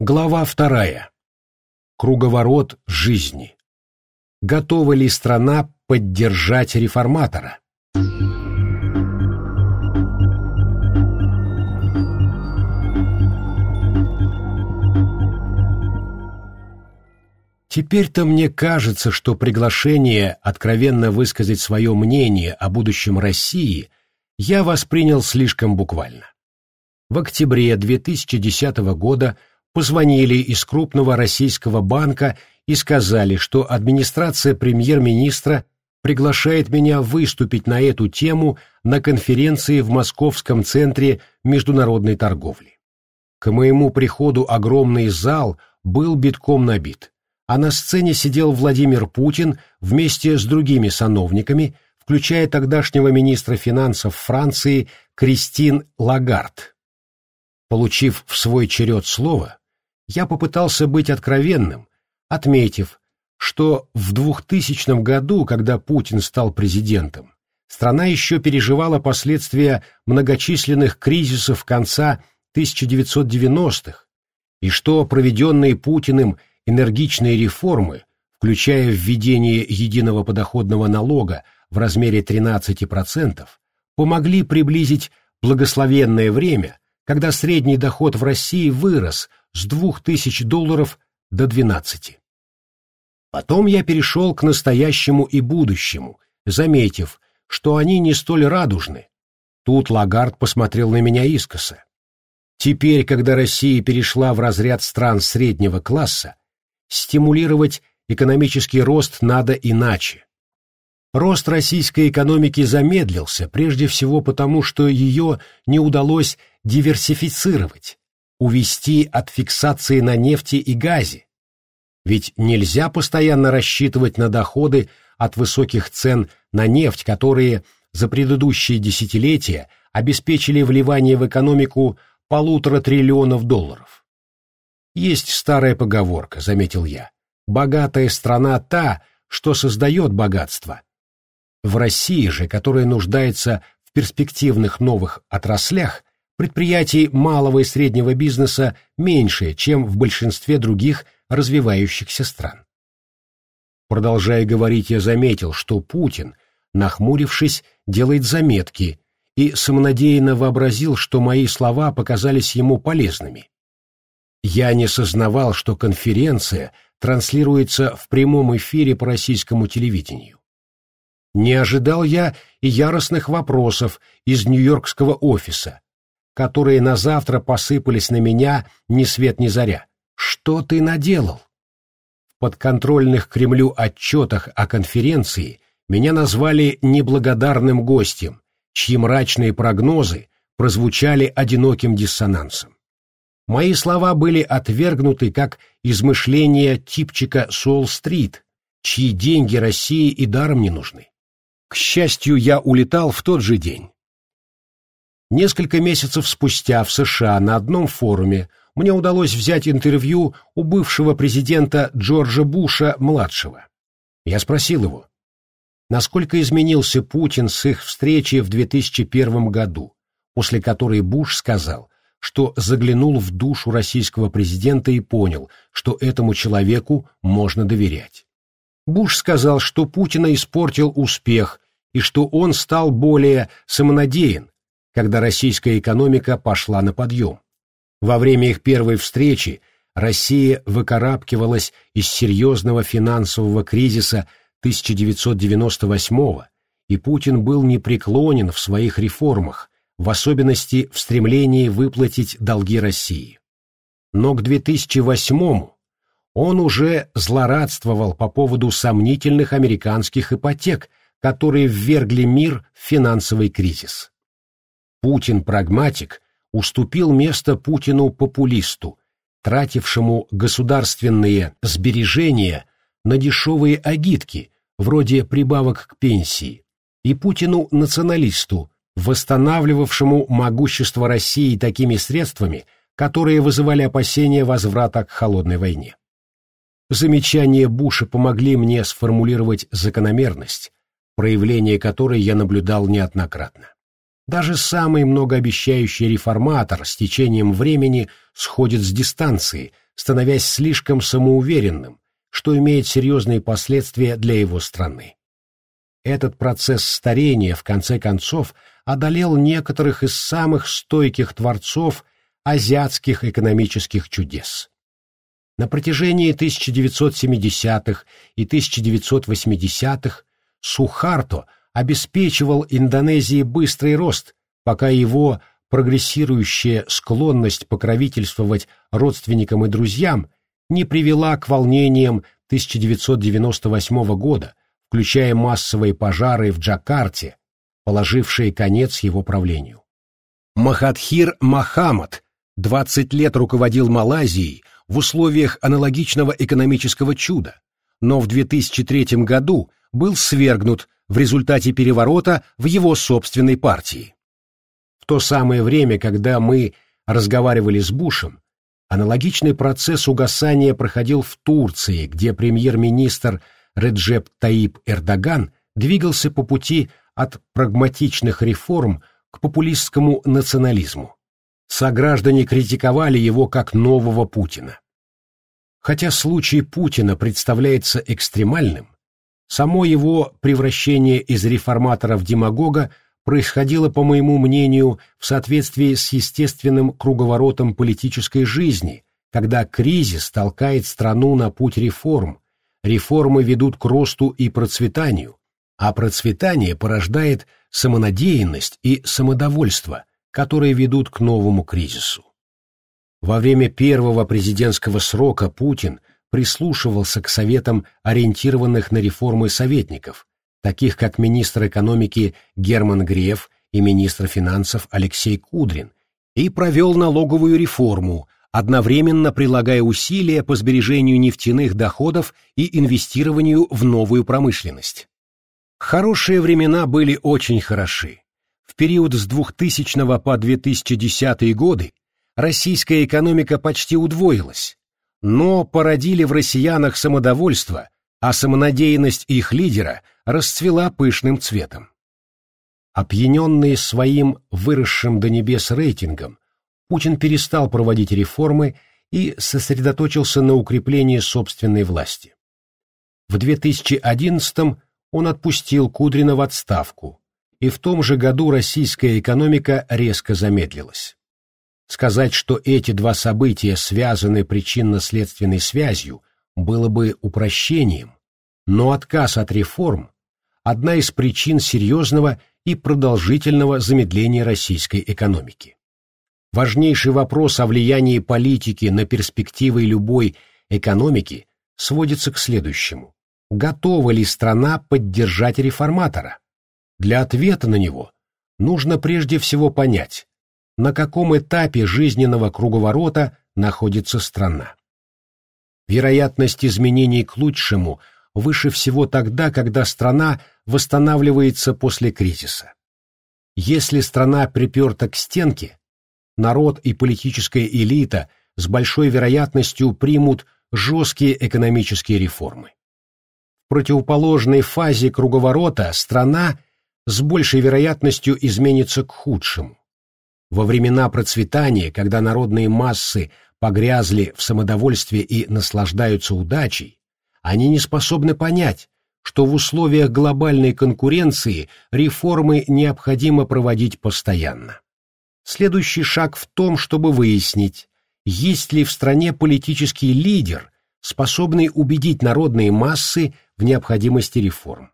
Глава вторая. Круговорот жизни. Готова ли страна поддержать реформатора? Теперь-то мне кажется, что приглашение откровенно высказать свое мнение о будущем России я воспринял слишком буквально. В октябре 2010 года позвонили из крупного российского банка и сказали, что администрация премьер-министра приглашает меня выступить на эту тему на конференции в Московском центре международной торговли. К моему приходу огромный зал был битком набит, а на сцене сидел Владимир Путин вместе с другими сановниками, включая тогдашнего министра финансов Франции Кристин Лагард. Получив в свой черед слово, я попытался быть откровенным, отметив, что в 2000 году, когда Путин стал президентом, страна еще переживала последствия многочисленных кризисов конца 1990-х, и что проведенные Путиным энергичные реформы, включая введение единого подоходного налога в размере 13%, помогли приблизить благословенное время, когда средний доход в России вырос с 2000 долларов до 12. Потом я перешел к настоящему и будущему, заметив, что они не столь радужны. Тут Лагард посмотрел на меня искоса. Теперь, когда Россия перешла в разряд стран среднего класса, стимулировать экономический рост надо иначе. Рост российской экономики замедлился, прежде всего потому, что ее не удалось диверсифицировать, увести от фиксации на нефти и газе. Ведь нельзя постоянно рассчитывать на доходы от высоких цен на нефть, которые за предыдущие десятилетия обеспечили вливание в экономику полутора триллионов долларов. Есть старая поговорка, заметил я. Богатая страна та, что создает богатство. В России же, которая нуждается в перспективных новых отраслях, предприятий малого и среднего бизнеса меньше, чем в большинстве других развивающихся стран. Продолжая говорить, я заметил, что Путин, нахмурившись, делает заметки и самонадеянно вообразил, что мои слова показались ему полезными. Я не сознавал, что конференция транслируется в прямом эфире по российскому телевидению. Не ожидал я и яростных вопросов из нью-йоркского офиса, которые на завтра посыпались на меня ни свет ни заря. Что ты наделал? В подконтрольных Кремлю отчетах о конференции меня назвали неблагодарным гостем, чьи мрачные прогнозы прозвучали одиноким диссонансом. Мои слова были отвергнуты как измышления типчика Солл-стрит, чьи деньги России и даром не нужны. К счастью, я улетал в тот же день. Несколько месяцев спустя в США на одном форуме мне удалось взять интервью у бывшего президента Джорджа Буша-младшего. Я спросил его, насколько изменился Путин с их встречи в 2001 году, после которой Буш сказал, что заглянул в душу российского президента и понял, что этому человеку можно доверять. Буш сказал, что Путина испортил успех и что он стал более самонадеян, когда российская экономика пошла на подъем. Во время их первой встречи Россия выкарабкивалась из серьезного финансового кризиса 1998 и Путин был непреклонен в своих реформах, в особенности в стремлении выплатить долги России. Но к 2008-му он уже злорадствовал по поводу сомнительных американских ипотек, которые ввергли мир в финансовый кризис. Путин-прагматик уступил место Путину-популисту, тратившему государственные сбережения на дешевые агитки, вроде прибавок к пенсии, и Путину-националисту, восстанавливавшему могущество России такими средствами, которые вызывали опасения возврата к холодной войне. Замечания Буша помогли мне сформулировать закономерность, проявление которой я наблюдал неоднократно. Даже самый многообещающий реформатор с течением времени сходит с дистанции, становясь слишком самоуверенным, что имеет серьезные последствия для его страны. Этот процесс старения, в конце концов, одолел некоторых из самых стойких творцов азиатских экономических чудес. На протяжении 1970-х и 1980-х Сухарто обеспечивал Индонезии быстрый рост, пока его прогрессирующая склонность покровительствовать родственникам и друзьям не привела к волнениям 1998 года, включая массовые пожары в Джакарте, положившие конец его правлению. Махатхир Махамад 20 лет руководил Малайзией в условиях аналогичного экономического чуда, но в 2003 году был свергнут в результате переворота в его собственной партии. В то самое время, когда мы разговаривали с Бушем, аналогичный процесс угасания проходил в Турции, где премьер-министр Реджеп Таип Эрдоган двигался по пути от прагматичных реформ к популистскому национализму. Сограждане критиковали его как нового Путина. Хотя случай Путина представляется экстремальным, само его превращение из реформатора в демагога происходило, по моему мнению, в соответствии с естественным круговоротом политической жизни, когда кризис толкает страну на путь реформ, реформы ведут к росту и процветанию, а процветание порождает самонадеянность и самодовольство, которые ведут к новому кризису. Во время первого президентского срока Путин прислушивался к советам ориентированных на реформы советников, таких как министр экономики Герман Греф и министр финансов Алексей Кудрин, и провел налоговую реформу, одновременно прилагая усилия по сбережению нефтяных доходов и инвестированию в новую промышленность. Хорошие времена были очень хороши. В период с 2000 по 2010 годы российская экономика почти удвоилась, но породили в россиянах самодовольство, а самонадеянность их лидера расцвела пышным цветом. Опьяненный своим выросшим до небес рейтингом, Путин перестал проводить реформы и сосредоточился на укреплении собственной власти. В 2011 он отпустил Кудрина в отставку, и в том же году российская экономика резко замедлилась. Сказать, что эти два события связаны причинно-следственной связью, было бы упрощением, но отказ от реформ – одна из причин серьезного и продолжительного замедления российской экономики. Важнейший вопрос о влиянии политики на перспективы любой экономики сводится к следующему. Готова ли страна поддержать реформатора? Для ответа на него нужно прежде всего понять, на каком этапе жизненного круговорота находится страна. Вероятность изменений к лучшему выше всего тогда, когда страна восстанавливается после кризиса. Если страна приперта к стенке, народ и политическая элита с большой вероятностью примут жесткие экономические реформы. В противоположной фазе круговорота страна с большей вероятностью изменится к худшему. Во времена процветания, когда народные массы погрязли в самодовольстве и наслаждаются удачей, они не способны понять, что в условиях глобальной конкуренции реформы необходимо проводить постоянно. Следующий шаг в том, чтобы выяснить, есть ли в стране политический лидер, способный убедить народные массы в необходимости реформ.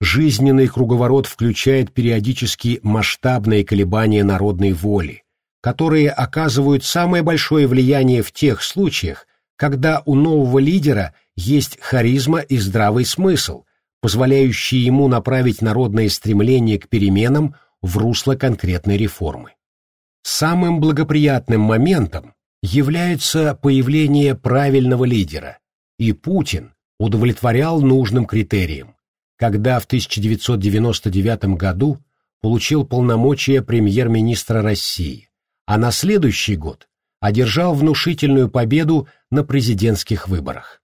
Жизненный круговорот включает периодически масштабные колебания народной воли, которые оказывают самое большое влияние в тех случаях, когда у нового лидера есть харизма и здравый смысл, позволяющие ему направить народное стремление к переменам в русло конкретной реформы. Самым благоприятным моментом является появление правильного лидера, и Путин удовлетворял нужным критериям когда в 1999 году получил полномочия премьер-министра России, а на следующий год одержал внушительную победу на президентских выборах.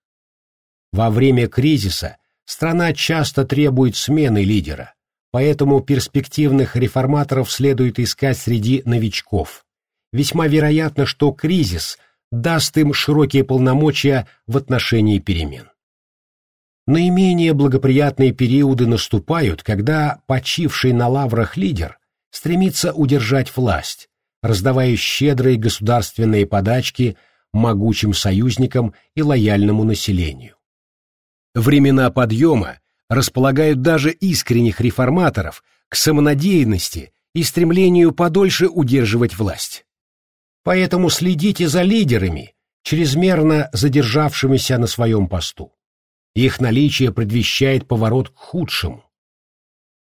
Во время кризиса страна часто требует смены лидера, поэтому перспективных реформаторов следует искать среди новичков. Весьма вероятно, что кризис даст им широкие полномочия в отношении перемен. Наименее благоприятные периоды наступают, когда почивший на лаврах лидер стремится удержать власть, раздавая щедрые государственные подачки могучим союзникам и лояльному населению. Времена подъема располагают даже искренних реформаторов к самонадеянности и стремлению подольше удерживать власть. Поэтому следите за лидерами, чрезмерно задержавшимися на своем посту. Их наличие предвещает поворот к худшему.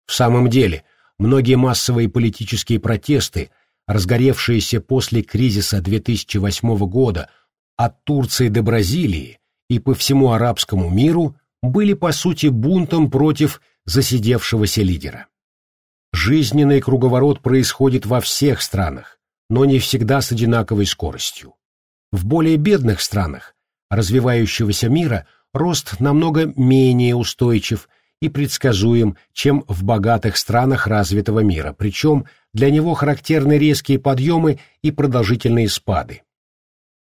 В самом деле, многие массовые политические протесты, разгоревшиеся после кризиса 2008 года от Турции до Бразилии и по всему арабскому миру, были по сути бунтом против засидевшегося лидера. Жизненный круговорот происходит во всех странах, но не всегда с одинаковой скоростью. В более бедных странах развивающегося мира рост намного менее устойчив и предсказуем, чем в богатых странах развитого мира, причем для него характерны резкие подъемы и продолжительные спады.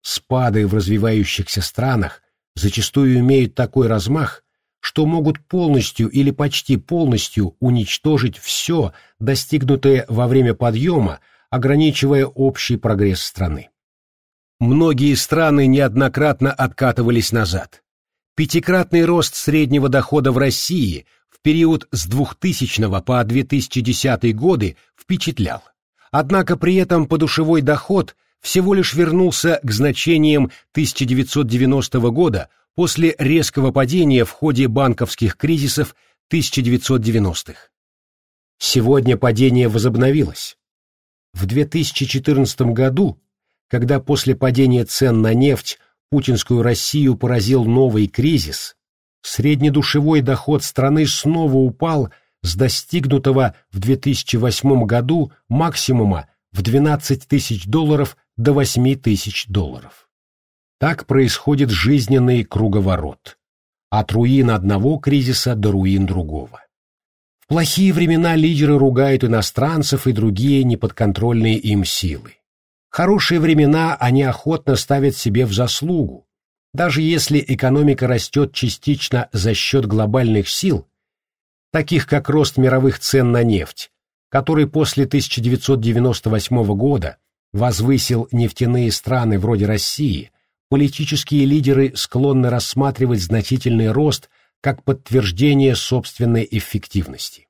Спады в развивающихся странах зачастую имеют такой размах, что могут полностью или почти полностью уничтожить все, достигнутое во время подъема, ограничивая общий прогресс страны. Многие страны неоднократно откатывались назад. Пятикратный рост среднего дохода в России в период с 2000 по 2010 годы впечатлял. Однако при этом подушевой доход всего лишь вернулся к значениям 1990 года после резкого падения в ходе банковских кризисов 1990-х. Сегодня падение возобновилось. В 2014 году, когда после падения цен на нефть путинскую Россию поразил новый кризис, среднедушевой доход страны снова упал с достигнутого в 2008 году максимума в 12 тысяч долларов до 8 тысяч долларов. Так происходит жизненный круговорот. От руин одного кризиса до руин другого. В плохие времена лидеры ругают иностранцев и другие неподконтрольные им силы. Хорошие времена они охотно ставят себе в заслугу. Даже если экономика растет частично за счет глобальных сил, таких как рост мировых цен на нефть, который после 1998 года возвысил нефтяные страны вроде России – политические лидеры склонны рассматривать значительный рост как подтверждение собственной эффективности.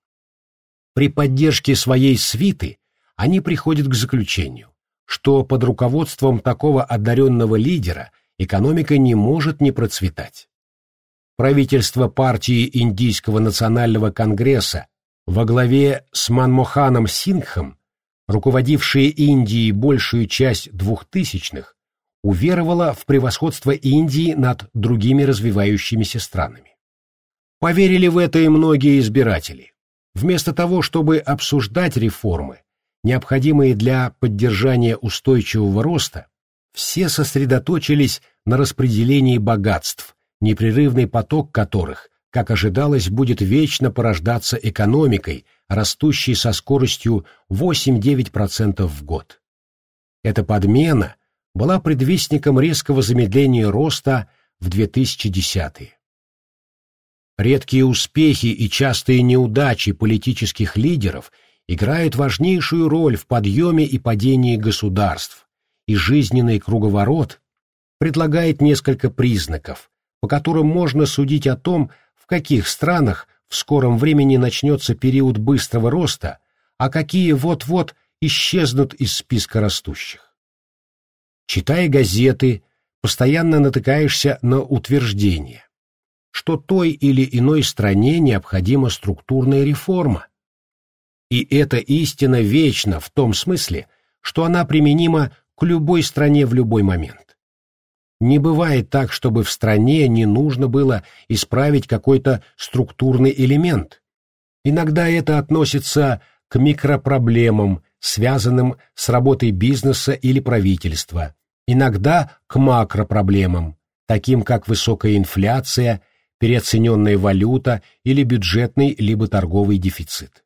При поддержке своей свиты они приходят к заключению, что под руководством такого одаренного лидера экономика не может не процветать. Правительство партии Индийского национального конгресса во главе с Манмоханом Сингхом, руководившие Индией большую часть двухтысячных, уверовала в превосходство Индии над другими развивающимися странами. Поверили в это и многие избиратели. Вместо того, чтобы обсуждать реформы, необходимые для поддержания устойчивого роста, все сосредоточились на распределении богатств, непрерывный поток которых, как ожидалось, будет вечно порождаться экономикой, растущей со скоростью 8-9% в год. Эта подмена была предвестником резкого замедления роста в 2010-е. Редкие успехи и частые неудачи политических лидеров играют важнейшую роль в подъеме и падении государств, и жизненный круговорот предлагает несколько признаков, по которым можно судить о том, в каких странах в скором времени начнется период быстрого роста, а какие вот-вот исчезнут из списка растущих. Читая газеты, постоянно натыкаешься на утверждение, что той или иной стране необходима структурная реформа. И эта истина вечна в том смысле, что она применима к любой стране в любой момент. Не бывает так, чтобы в стране не нужно было исправить какой-то структурный элемент. Иногда это относится к микропроблемам, связанным с работой бизнеса или правительства, иногда к макропроблемам, таким как высокая инфляция, переоцененная валюта или бюджетный либо торговый дефицит.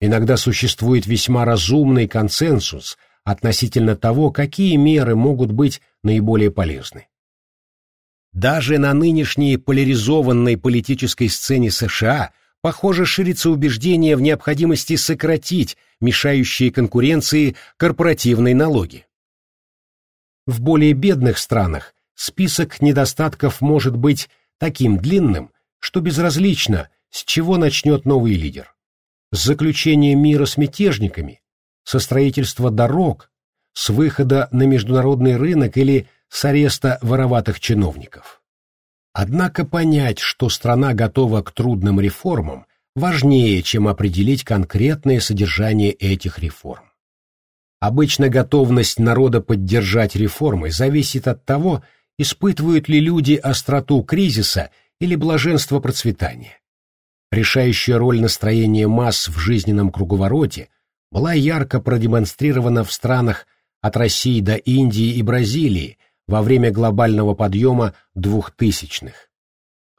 Иногда существует весьма разумный консенсус относительно того, какие меры могут быть наиболее полезны. Даже на нынешней поляризованной политической сцене США, похоже, ширится убеждение в необходимости сократить мешающие конкуренции корпоративные налоги. В более бедных странах список недостатков может быть таким длинным, что безразлично, с чего начнет новый лидер. С заключения мира с мятежниками, со строительства дорог, с выхода на международный рынок или с ареста вороватых чиновников. Однако понять, что страна готова к трудным реформам, важнее, чем определить конкретное содержание этих реформ. Обычно готовность народа поддержать реформы зависит от того, испытывают ли люди остроту кризиса или блаженство процветания. Решающая роль настроения масс в жизненном круговороте была ярко продемонстрирована в странах от России до Индии и Бразилии во время глобального подъема двухтысячных.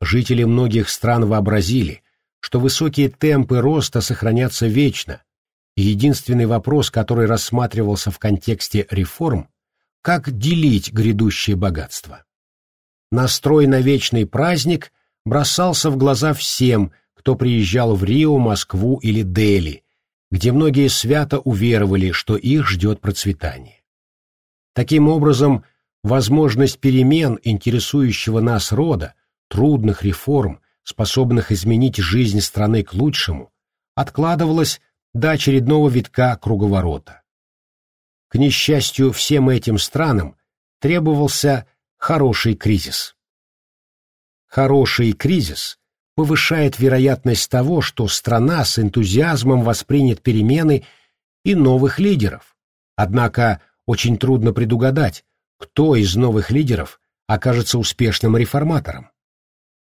Жители многих стран вообразили, что высокие темпы роста сохранятся вечно, и единственный вопрос, который рассматривался в контексте реформ, как делить грядущее богатство. Настрой на вечный праздник бросался в глаза всем, кто приезжал в Рио, Москву или Дели, где многие свято уверовали, что их ждет процветание. Таким образом, возможность перемен интересующего нас рода, трудных реформ, способных изменить жизнь страны к лучшему, откладывалась до очередного витка круговорота. К несчастью, всем этим странам требовался хороший кризис. Хороший кризис повышает вероятность того, что страна с энтузиазмом воспринят перемены и новых лидеров. Однако очень трудно предугадать, кто из новых лидеров окажется успешным реформатором.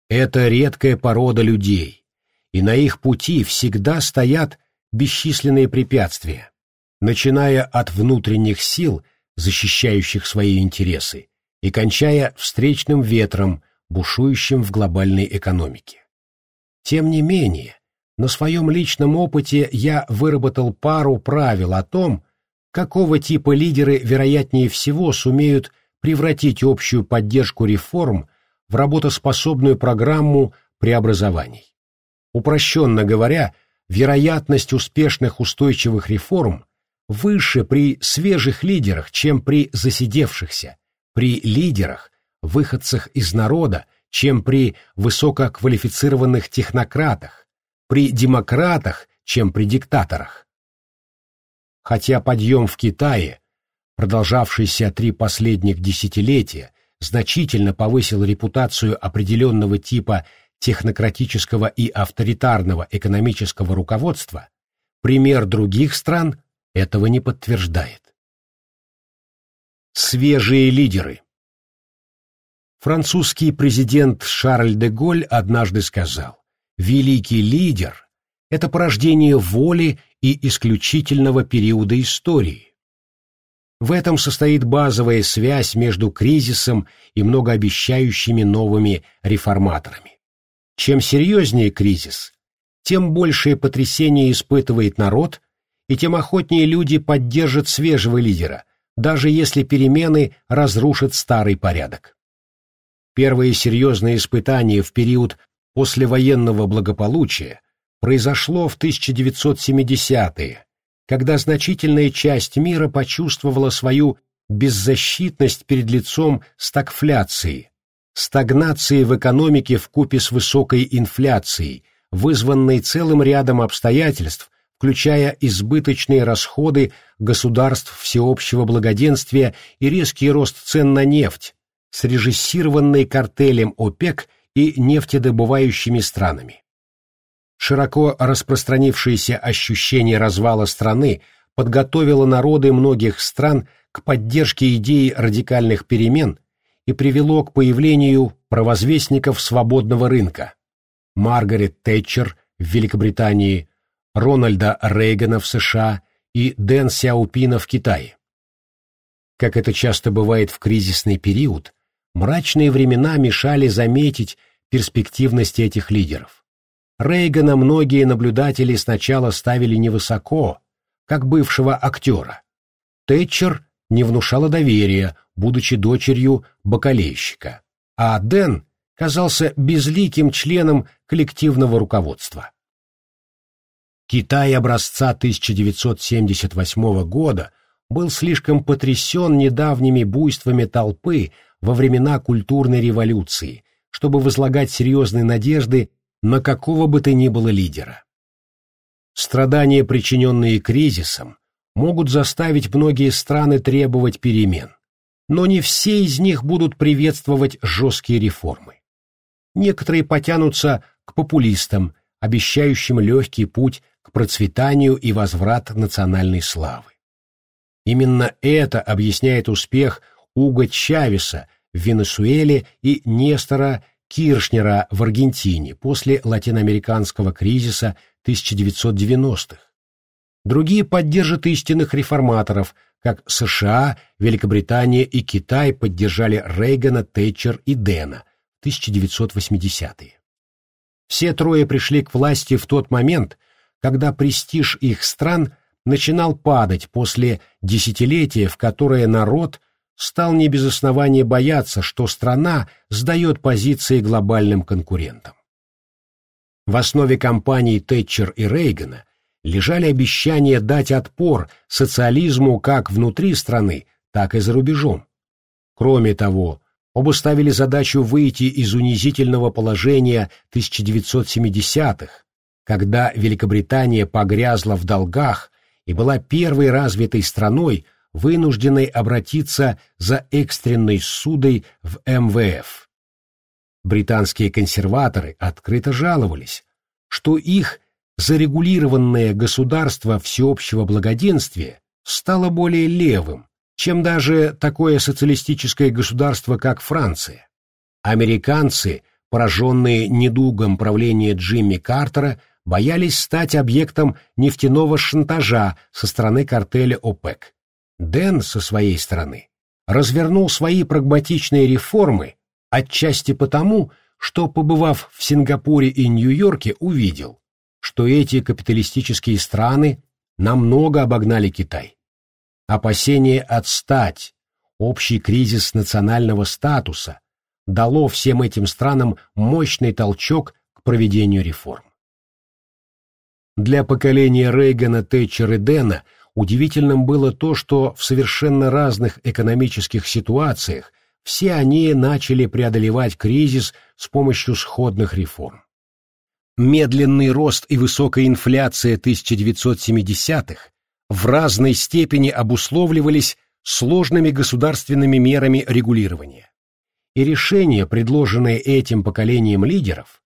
Это редкая порода людей, и на их пути всегда стоят бесчисленные препятствия, начиная от внутренних сил, защищающих свои интересы, и кончая встречным ветром, бушующим в глобальной экономике. Тем не менее, на своем личном опыте я выработал пару правил о том, какого типа лидеры вероятнее всего сумеют превратить общую поддержку реформ в работоспособную программу преобразований. Упрощенно говоря, вероятность успешных устойчивых реформ выше при свежих лидерах, чем при засидевшихся, при лидерах, выходцах из народа, чем при высококвалифицированных технократах, при демократах, чем при диктаторах. Хотя подъем в Китае, продолжавшийся три последних десятилетия, значительно повысил репутацию определенного типа технократического и авторитарного экономического руководства, пример других стран этого не подтверждает. Свежие лидеры Французский президент Шарль де Голь однажды сказал, «Великий лидер – это порождение воли и исключительного периода истории». В этом состоит базовая связь между кризисом и многообещающими новыми реформаторами. Чем серьезнее кризис, тем большее потрясение испытывает народ, и тем охотнее люди поддержат свежего лидера, даже если перемены разрушат старый порядок. Первое серьезное испытание в период послевоенного благополучия произошло в 1970-е, когда значительная часть мира почувствовала свою беззащитность перед лицом стагфляции, стагнации в экономике в купе с высокой инфляцией, вызванной целым рядом обстоятельств, включая избыточные расходы государств всеобщего благоденствия и резкий рост цен на нефть, срежиссированной картелем ОПЕК и нефтедобывающими странами. Широко распространившееся ощущение развала страны подготовило народы многих стран к поддержке идеи радикальных перемен и привело к появлению провозвестников свободного рынка Маргарет Тэтчер в Великобритании, Рональда Рейгана в США и Дэн Сяопина в Китае. Как это часто бывает в кризисный период, Мрачные времена мешали заметить перспективность этих лидеров. Рейгана многие наблюдатели сначала ставили невысоко, как бывшего актера. Тэтчер не внушала доверия, будучи дочерью бакалейщика, а Дэн казался безликим членом коллективного руководства. Китай образца 1978 года был слишком потрясен недавними буйствами толпы во времена культурной революции, чтобы возлагать серьезные надежды на какого бы то ни было лидера. Страдания, причиненные кризисом, могут заставить многие страны требовать перемен, но не все из них будут приветствовать жесткие реформы. Некоторые потянутся к популистам, обещающим легкий путь к процветанию и возврат национальной славы. Именно это объясняет успех Уго Чавеса в Венесуэле и Нестора Киршнера в Аргентине после латиноамериканского кризиса 1990-х. Другие поддержат истинных реформаторов, как США, Великобритания и Китай поддержали Рейгана, Тэтчер и Дэна в 1980-е. Все трое пришли к власти в тот момент, когда престиж их стран начинал падать после десятилетия, в которое народ стал не без основания бояться, что страна сдает позиции глобальным конкурентам. В основе кампаний Тэтчер и Рейгана лежали обещания дать отпор социализму как внутри страны, так и за рубежом. Кроме того, оба ставили задачу выйти из унизительного положения 1970-х, когда Великобритания погрязла в долгах и была первой развитой страной, вынужденной обратиться за экстренной судой в МВФ. Британские консерваторы открыто жаловались, что их зарегулированное государство всеобщего благоденствия стало более левым, чем даже такое социалистическое государство, как Франция. Американцы, пораженные недугом правления Джимми Картера, боялись стать объектом нефтяного шантажа со стороны картеля ОПЕК. Дэн, со своей стороны, развернул свои прагматичные реформы отчасти потому, что, побывав в Сингапуре и Нью-Йорке, увидел, что эти капиталистические страны намного обогнали Китай. Опасение отстать, общий кризис национального статуса дало всем этим странам мощный толчок к проведению реформ. Для поколения Рейгана, Тэтчер и Дэна удивительным было то, что в совершенно разных экономических ситуациях все они начали преодолевать кризис с помощью сходных реформ. Медленный рост и высокая инфляция 1970-х в разной степени обусловливались сложными государственными мерами регулирования. И решение, предложенное этим поколением лидеров,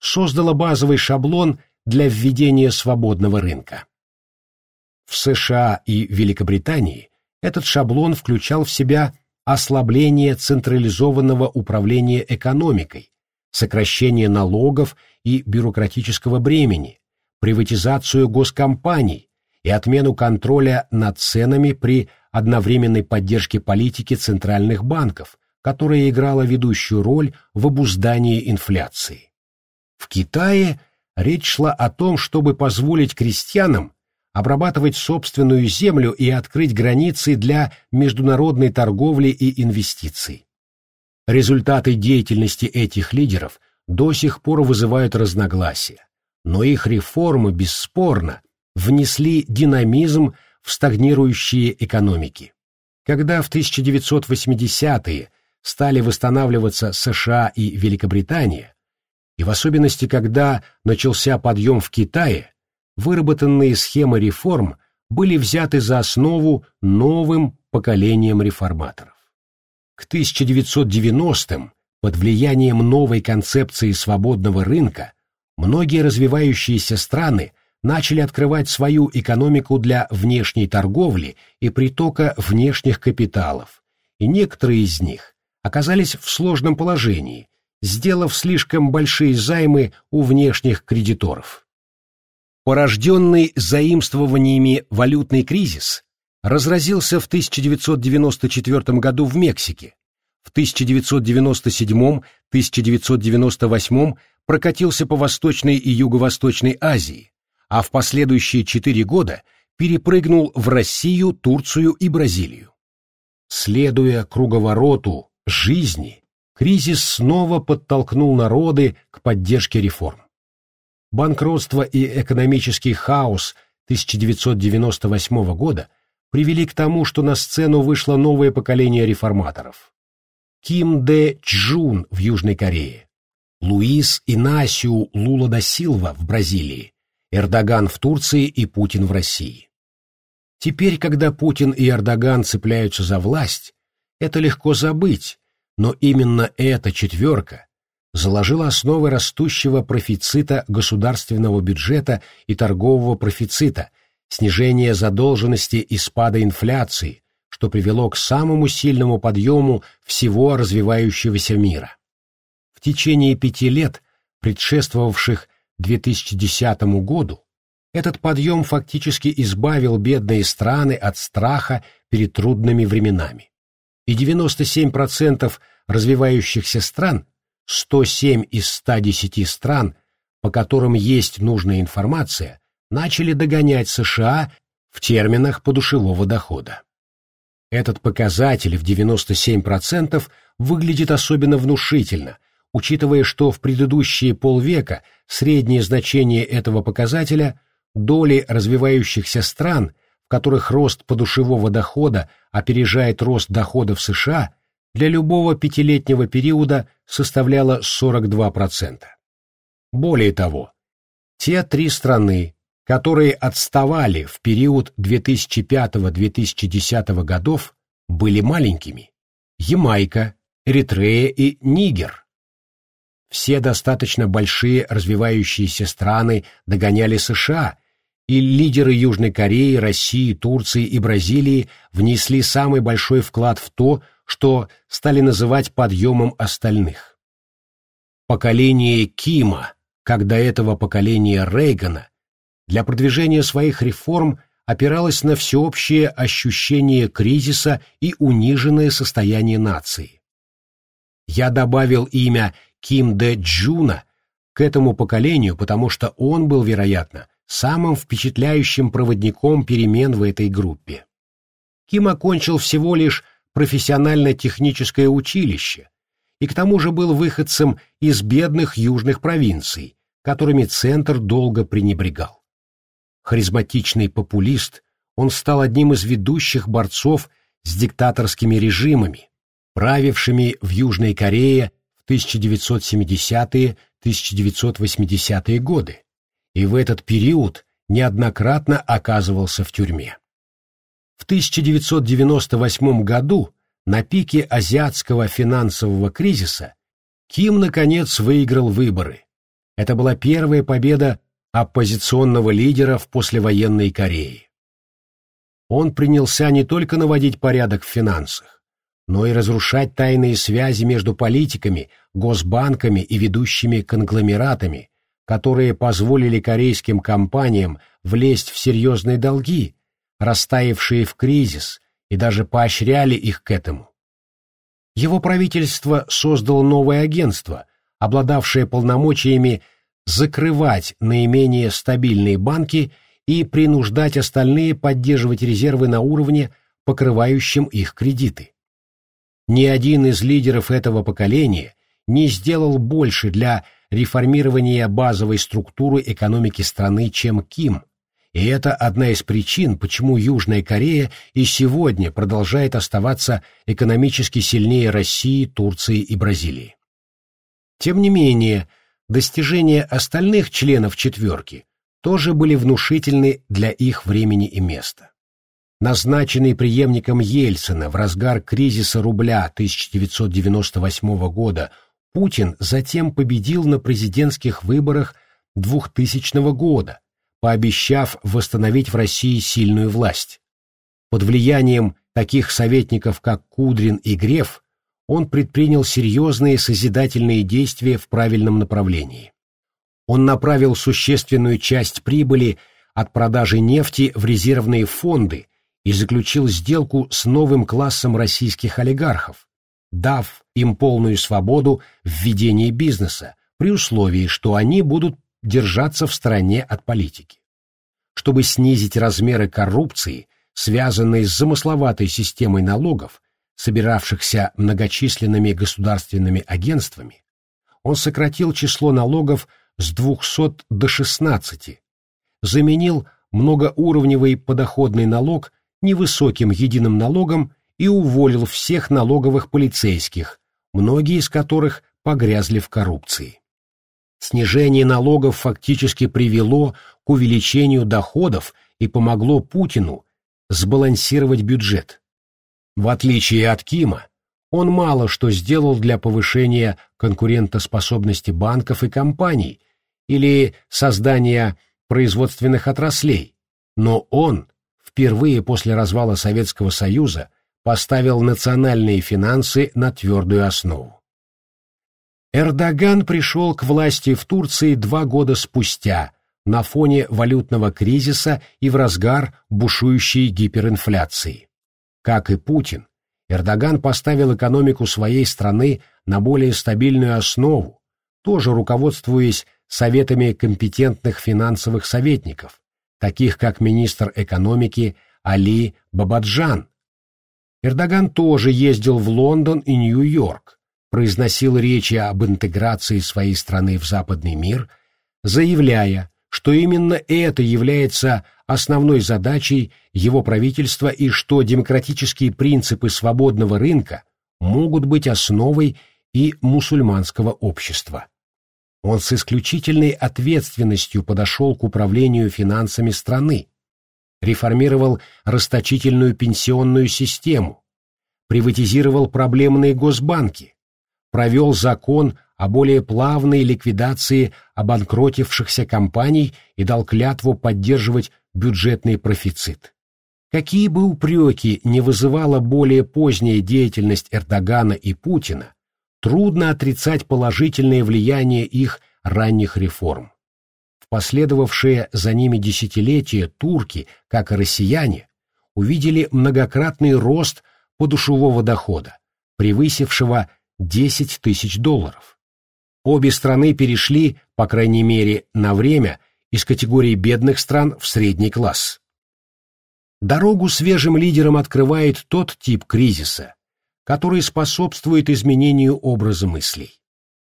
создало базовый шаблон для введения свободного рынка. В США и Великобритании этот шаблон включал в себя ослабление централизованного управления экономикой, сокращение налогов и бюрократического бремени, приватизацию госкомпаний и отмену контроля над ценами при одновременной поддержке политики центральных банков, которая играла ведущую роль в обуздании инфляции. В Китае речь шла о том, чтобы позволить крестьянам обрабатывать собственную землю и открыть границы для международной торговли и инвестиций. Результаты деятельности этих лидеров до сих пор вызывают разногласия, но их реформы, бесспорно, внесли динамизм в стагнирующие экономики. Когда в 1980-е стали восстанавливаться США и Великобритания, и в особенности, когда начался подъем в Китае, выработанные схемы реформ были взяты за основу новым поколением реформаторов. К 1990-м, под влиянием новой концепции свободного рынка, многие развивающиеся страны начали открывать свою экономику для внешней торговли и притока внешних капиталов, и некоторые из них оказались в сложном положении, сделав слишком большие займы у внешних кредиторов. Порожденный заимствованиями валютный кризис разразился в 1994 году в Мексике, в 1997-1998 прокатился по Восточной и Юго-Восточной Азии, а в последующие четыре года перепрыгнул в Россию, Турцию и Бразилию. следуя круговороту жизни, кризис снова подтолкнул народы к поддержке реформ. Банкротство и экономический хаос 1998 года привели к тому, что на сцену вышло новое поколение реформаторов. Ким Дэ Чжун в Южной Корее, Луис Инасиу Лула да Силва в Бразилии, Эрдоган в Турции и Путин в России. Теперь, когда Путин и Эрдоган цепляются за власть, это легко забыть, но именно эта четверка заложила основы растущего профицита государственного бюджета и торгового профицита, снижения задолженности и спада инфляции, что привело к самому сильному подъему всего развивающегося мира. В течение пяти лет, предшествовавших 2010 году, этот подъем фактически избавил бедные страны от страха перед трудными временами. И 97% развивающихся стран, 107 из 110 стран, по которым есть нужная информация, начали догонять США в терминах подушевого дохода. Этот показатель в 97% выглядит особенно внушительно, учитывая, что в предыдущие полвека среднее значение этого показателя доли развивающихся стран, в которых рост подушевого дохода опережает рост доходов США, для любого пятилетнего периода составляла 42%. Более того, те три страны, которые отставали в период 2005-2010 годов, были маленькими – Ямайка, Эритрея и Нигер. Все достаточно большие развивающиеся страны догоняли США, и лидеры Южной Кореи, России, Турции и Бразилии внесли самый большой вклад в то, что стали называть подъемом остальных. Поколение Кима, как до этого поколение Рейгана, для продвижения своих реформ опиралось на всеобщее ощущение кризиса и униженное состояние нации. Я добавил имя Ким Дэ Джуна к этому поколению, потому что он был, вероятно, самым впечатляющим проводником перемен в этой группе. Ким окончил всего лишь профессионально-техническое училище и к тому же был выходцем из бедных южных провинций, которыми Центр долго пренебрегал. Харизматичный популист, он стал одним из ведущих борцов с диктаторскими режимами, правившими в Южной Корее в 1970-1980-е годы, и в этот период неоднократно оказывался в тюрьме. В 1998 году, на пике азиатского финансового кризиса, Ким, наконец, выиграл выборы. Это была первая победа оппозиционного лидера в послевоенной Корее. Он принялся не только наводить порядок в финансах, но и разрушать тайные связи между политиками, госбанками и ведущими конгломератами, которые позволили корейским компаниям влезть в серьезные долги, растаявшие в кризис, и даже поощряли их к этому. Его правительство создало новое агентство, обладавшее полномочиями закрывать наименее стабильные банки и принуждать остальные поддерживать резервы на уровне, покрывающем их кредиты. Ни один из лидеров этого поколения не сделал больше для реформирования базовой структуры экономики страны, чем Ким, и это одна из причин, почему Южная Корея и сегодня продолжает оставаться экономически сильнее России, Турции и Бразилии. Тем не менее, достижения остальных членов «четверки» тоже были внушительны для их времени и места. Назначенный преемником Ельцина в разгар кризиса рубля 1998 года, Путин затем победил на президентских выборах 2000 года, пообещав восстановить в России сильную власть. Под влиянием таких советников, как Кудрин и Греф, он предпринял серьезные созидательные действия в правильном направлении. Он направил существенную часть прибыли от продажи нефти в резервные фонды и заключил сделку с новым классом российских олигархов, дав им полную свободу в ведении бизнеса, при условии, что они будут держаться в стороне от политики. Чтобы снизить размеры коррупции, связанные с замысловатой системой налогов, собиравшихся многочисленными государственными агентствами, он сократил число налогов с 200 до 16, заменил многоуровневый подоходный налог невысоким единым налогом и уволил всех налоговых полицейских, многие из которых погрязли в коррупции. Снижение налогов фактически привело к увеличению доходов и помогло Путину сбалансировать бюджет. В отличие от Кима, он мало что сделал для повышения конкурентоспособности банков и компаний или создания производственных отраслей, но он впервые после развала Советского Союза поставил национальные финансы на твердую основу. Эрдоган пришел к власти в Турции два года спустя, на фоне валютного кризиса и в разгар бушующей гиперинфляции. Как и Путин, Эрдоган поставил экономику своей страны на более стабильную основу, тоже руководствуясь советами компетентных финансовых советников, таких как министр экономики Али Бабаджан. Эрдоган тоже ездил в Лондон и Нью-Йорк, произносил речи об интеграции своей страны в западный мир, заявляя, что именно это является основной задачей его правительства и что демократические принципы свободного рынка могут быть основой и мусульманского общества. Он с исключительной ответственностью подошел к управлению финансами страны, реформировал расточительную пенсионную систему, приватизировал проблемные госбанки, провел закон о более плавной ликвидации обанкротившихся компаний и дал клятву поддерживать бюджетный профицит. Какие бы упреки не вызывала более поздняя деятельность Эрдогана и Путина, трудно отрицать положительное влияние их ранних реформ. Последовавшие за ними десятилетия турки, как и россияне, увидели многократный рост подушевого дохода, превысившего 10 тысяч долларов. Обе страны перешли, по крайней мере, на время, из категории бедных стран в средний класс. Дорогу свежим лидерам открывает тот тип кризиса, который способствует изменению образа мыслей.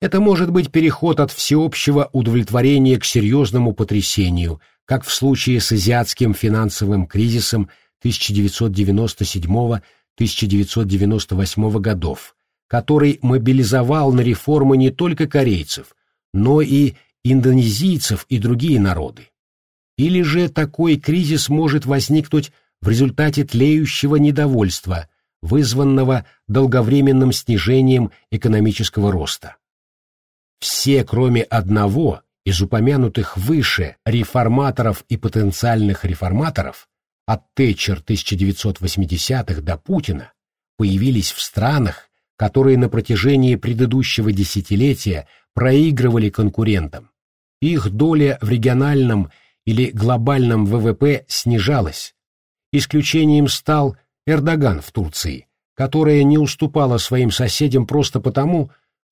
Это может быть переход от всеобщего удовлетворения к серьезному потрясению, как в случае с азиатским финансовым кризисом 1997-1998 годов, который мобилизовал на реформы не только корейцев, но и индонезийцев и другие народы. Или же такой кризис может возникнуть в результате тлеющего недовольства – вызванного долговременным снижением экономического роста. Все, кроме одного из упомянутых выше реформаторов и потенциальных реформаторов, от Тэтчер 1980-х до Путина, появились в странах, которые на протяжении предыдущего десятилетия проигрывали конкурентам. Их доля в региональном или глобальном ВВП снижалась. Исключением стал Эрдоган в Турции, которая не уступала своим соседям просто потому,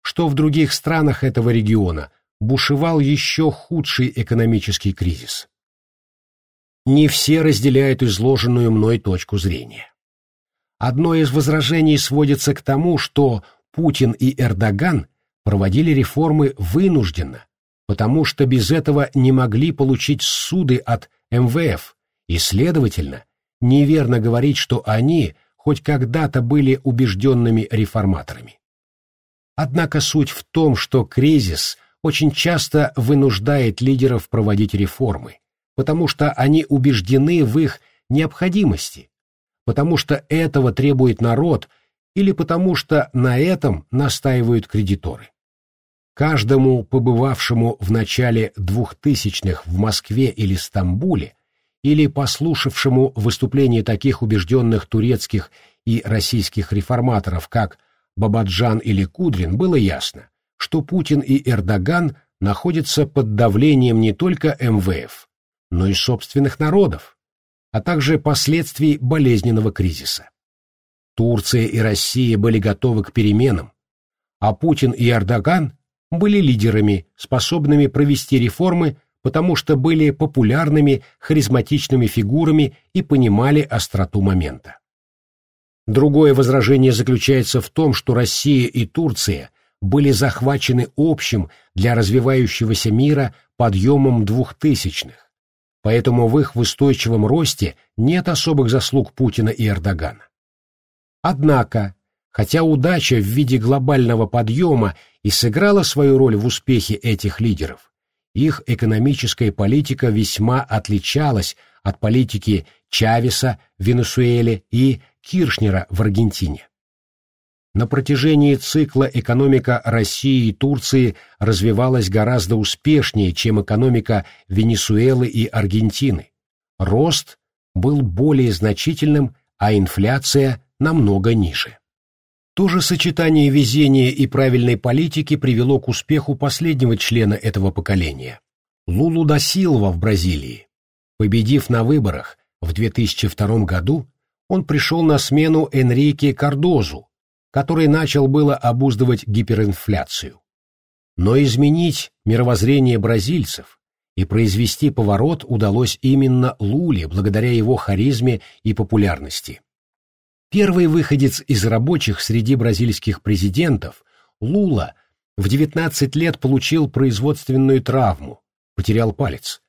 что в других странах этого региона бушевал еще худший экономический кризис. Не все разделяют изложенную мной точку зрения. Одно из возражений сводится к тому, что Путин и Эрдоган проводили реформы вынужденно, потому что без этого не могли получить суды от МВФ и, следовательно, неверно говорить, что они хоть когда-то были убежденными реформаторами. Однако суть в том, что кризис очень часто вынуждает лидеров проводить реформы, потому что они убеждены в их необходимости, потому что этого требует народ или потому что на этом настаивают кредиторы. Каждому побывавшему в начале двухтысячных в Москве или Стамбуле или послушавшему выступления таких убежденных турецких и российских реформаторов, как Бабаджан или Кудрин, было ясно, что Путин и Эрдоган находятся под давлением не только МВФ, но и собственных народов, а также последствий болезненного кризиса. Турция и Россия были готовы к переменам, а Путин и Эрдоган были лидерами, способными провести реформы потому что были популярными, харизматичными фигурами и понимали остроту момента. Другое возражение заключается в том, что Россия и Турция были захвачены общим для развивающегося мира подъемом двухтысячных, поэтому в их устойчивом росте нет особых заслуг Путина и Эрдогана. Однако, хотя удача в виде глобального подъема и сыграла свою роль в успехе этих лидеров, их экономическая политика весьма отличалась от политики Чавеса в Венесуэле и Киршнера в Аргентине. На протяжении цикла экономика России и Турции развивалась гораздо успешнее, чем экономика Венесуэлы и Аргентины. Рост был более значительным, а инфляция намного ниже. То же сочетание везения и правильной политики привело к успеху последнего члена этого поколения – Лулу да Силва в Бразилии. Победив на выборах в 2002 году, он пришел на смену Энрике Кардозу, который начал было обуздывать гиперинфляцию. Но изменить мировоззрение бразильцев и произвести поворот удалось именно Луле благодаря его харизме и популярности. Первый выходец из рабочих среди бразильских президентов, Лула, в 19 лет получил производственную травму, потерял палец,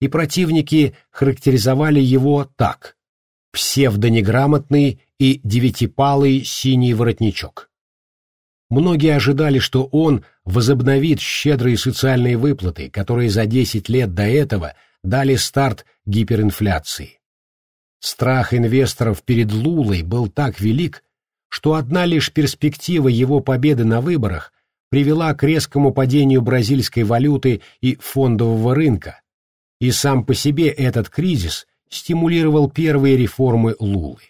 и противники характеризовали его так – псевдонеграмотный и девятипалый синий воротничок. Многие ожидали, что он возобновит щедрые социальные выплаты, которые за 10 лет до этого дали старт гиперинфляции. Страх инвесторов перед Лулой был так велик, что одна лишь перспектива его победы на выборах привела к резкому падению бразильской валюты и фондового рынка, и сам по себе этот кризис стимулировал первые реформы Лулы.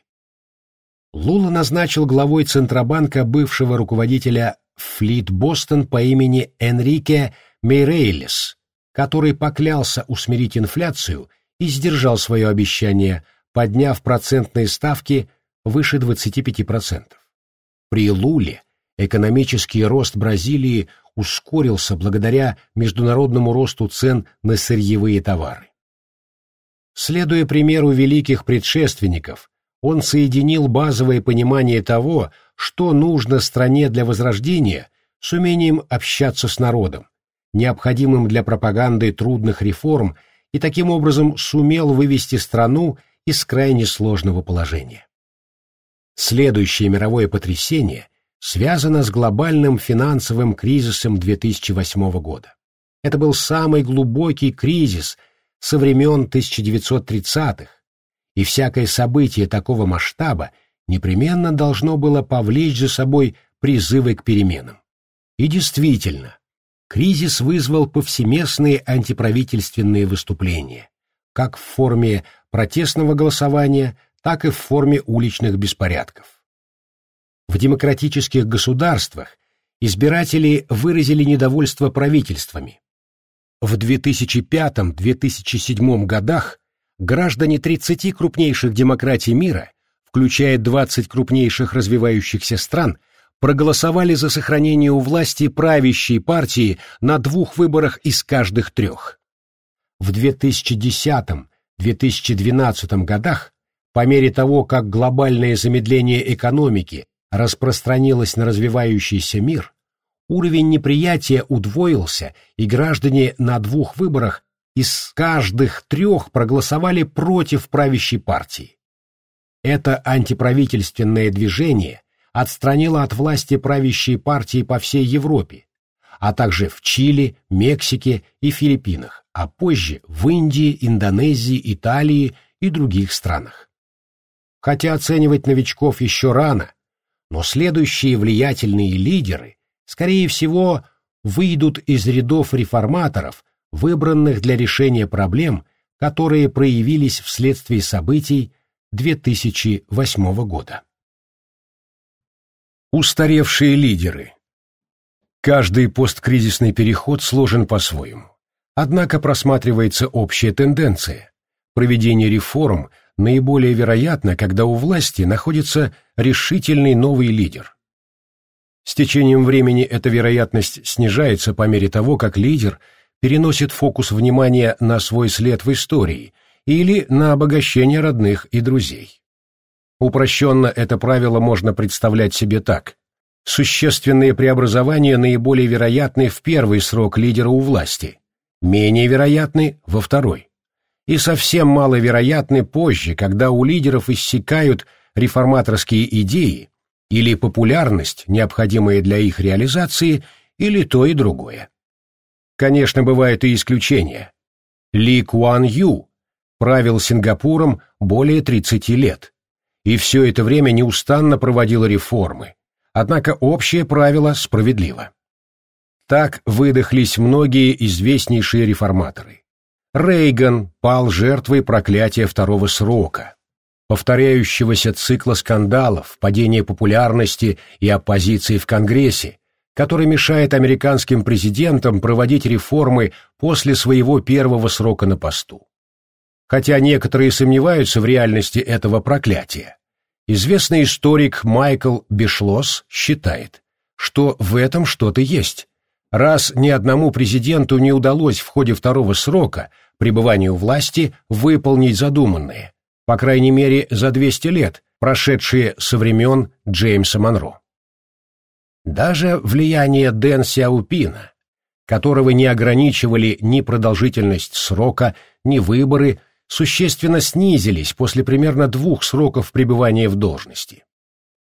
Лула назначил главой Центробанка бывшего руководителя Флит Бостон по имени Энрике Мейрейлес, который поклялся усмирить инфляцию и сдержал свое обещание – подняв процентные ставки выше 25%. При Луле экономический рост Бразилии ускорился благодаря международному росту цен на сырьевые товары. Следуя примеру великих предшественников, он соединил базовое понимание того, что нужно стране для возрождения, с умением общаться с народом, необходимым для пропаганды трудных реформ, и таким образом сумел вывести страну из крайне сложного положения. Следующее мировое потрясение связано с глобальным финансовым кризисом 2008 года. Это был самый глубокий кризис со времен 1930-х, и всякое событие такого масштаба непременно должно было повлечь за собой призывы к переменам. И действительно, кризис вызвал повсеместные антиправительственные выступления, как в форме протестного голосования, так и в форме уличных беспорядков. В демократических государствах избиратели выразили недовольство правительствами. В 2005-2007 годах граждане 30 крупнейших демократий мира, включая 20 крупнейших развивающихся стран, проголосовали за сохранение у власти правящей партии на двух выборах из каждых трех. В 2010 2012 годах, по мере того, как глобальное замедление экономики распространилось на развивающийся мир, уровень неприятия удвоился, и граждане на двух выборах из каждых трех проголосовали против правящей партии. Это антиправительственное движение отстранило от власти правящие партии по всей Европе, а также в Чили, Мексике и Филиппинах а позже в Индии, Индонезии, Италии и других странах. Хотя оценивать новичков еще рано, но следующие влиятельные лидеры, скорее всего, выйдут из рядов реформаторов, выбранных для решения проблем, которые проявились вследствие событий 2008 года. Устаревшие лидеры Каждый посткризисный переход сложен по-своему. Однако просматривается общая тенденция. Проведение реформ наиболее вероятно, когда у власти находится решительный новый лидер. С течением времени эта вероятность снижается по мере того, как лидер переносит фокус внимания на свой след в истории или на обогащение родных и друзей. Упрощенно это правило можно представлять себе так. Существенные преобразования наиболее вероятны в первый срок лидера у власти, менее вероятны во второй. И совсем маловероятны позже, когда у лидеров иссякают реформаторские идеи или популярность, необходимая для их реализации, или то и другое. Конечно, бывают и исключения. Ли Куан Ю правил Сингапуром более 30 лет, и все это время неустанно проводил реформы, однако общее правило справедливо. Так выдохлись многие известнейшие реформаторы. Рейган пал жертвой проклятия второго срока, повторяющегося цикла скандалов, падения популярности и оппозиции в Конгрессе, который мешает американским президентам проводить реформы после своего первого срока на посту. Хотя некоторые сомневаются в реальности этого проклятия, известный историк Майкл Бишлос считает, что в этом что-то есть. Раз ни одному президенту не удалось в ходе второго срока пребывания у власти выполнить задуманное, по крайней мере за 200 лет, прошедшие со времен Джеймса Монро. Даже влияние Дэн Сяопина, которого не ограничивали ни продолжительность срока, ни выборы, существенно снизились после примерно двух сроков пребывания в должности.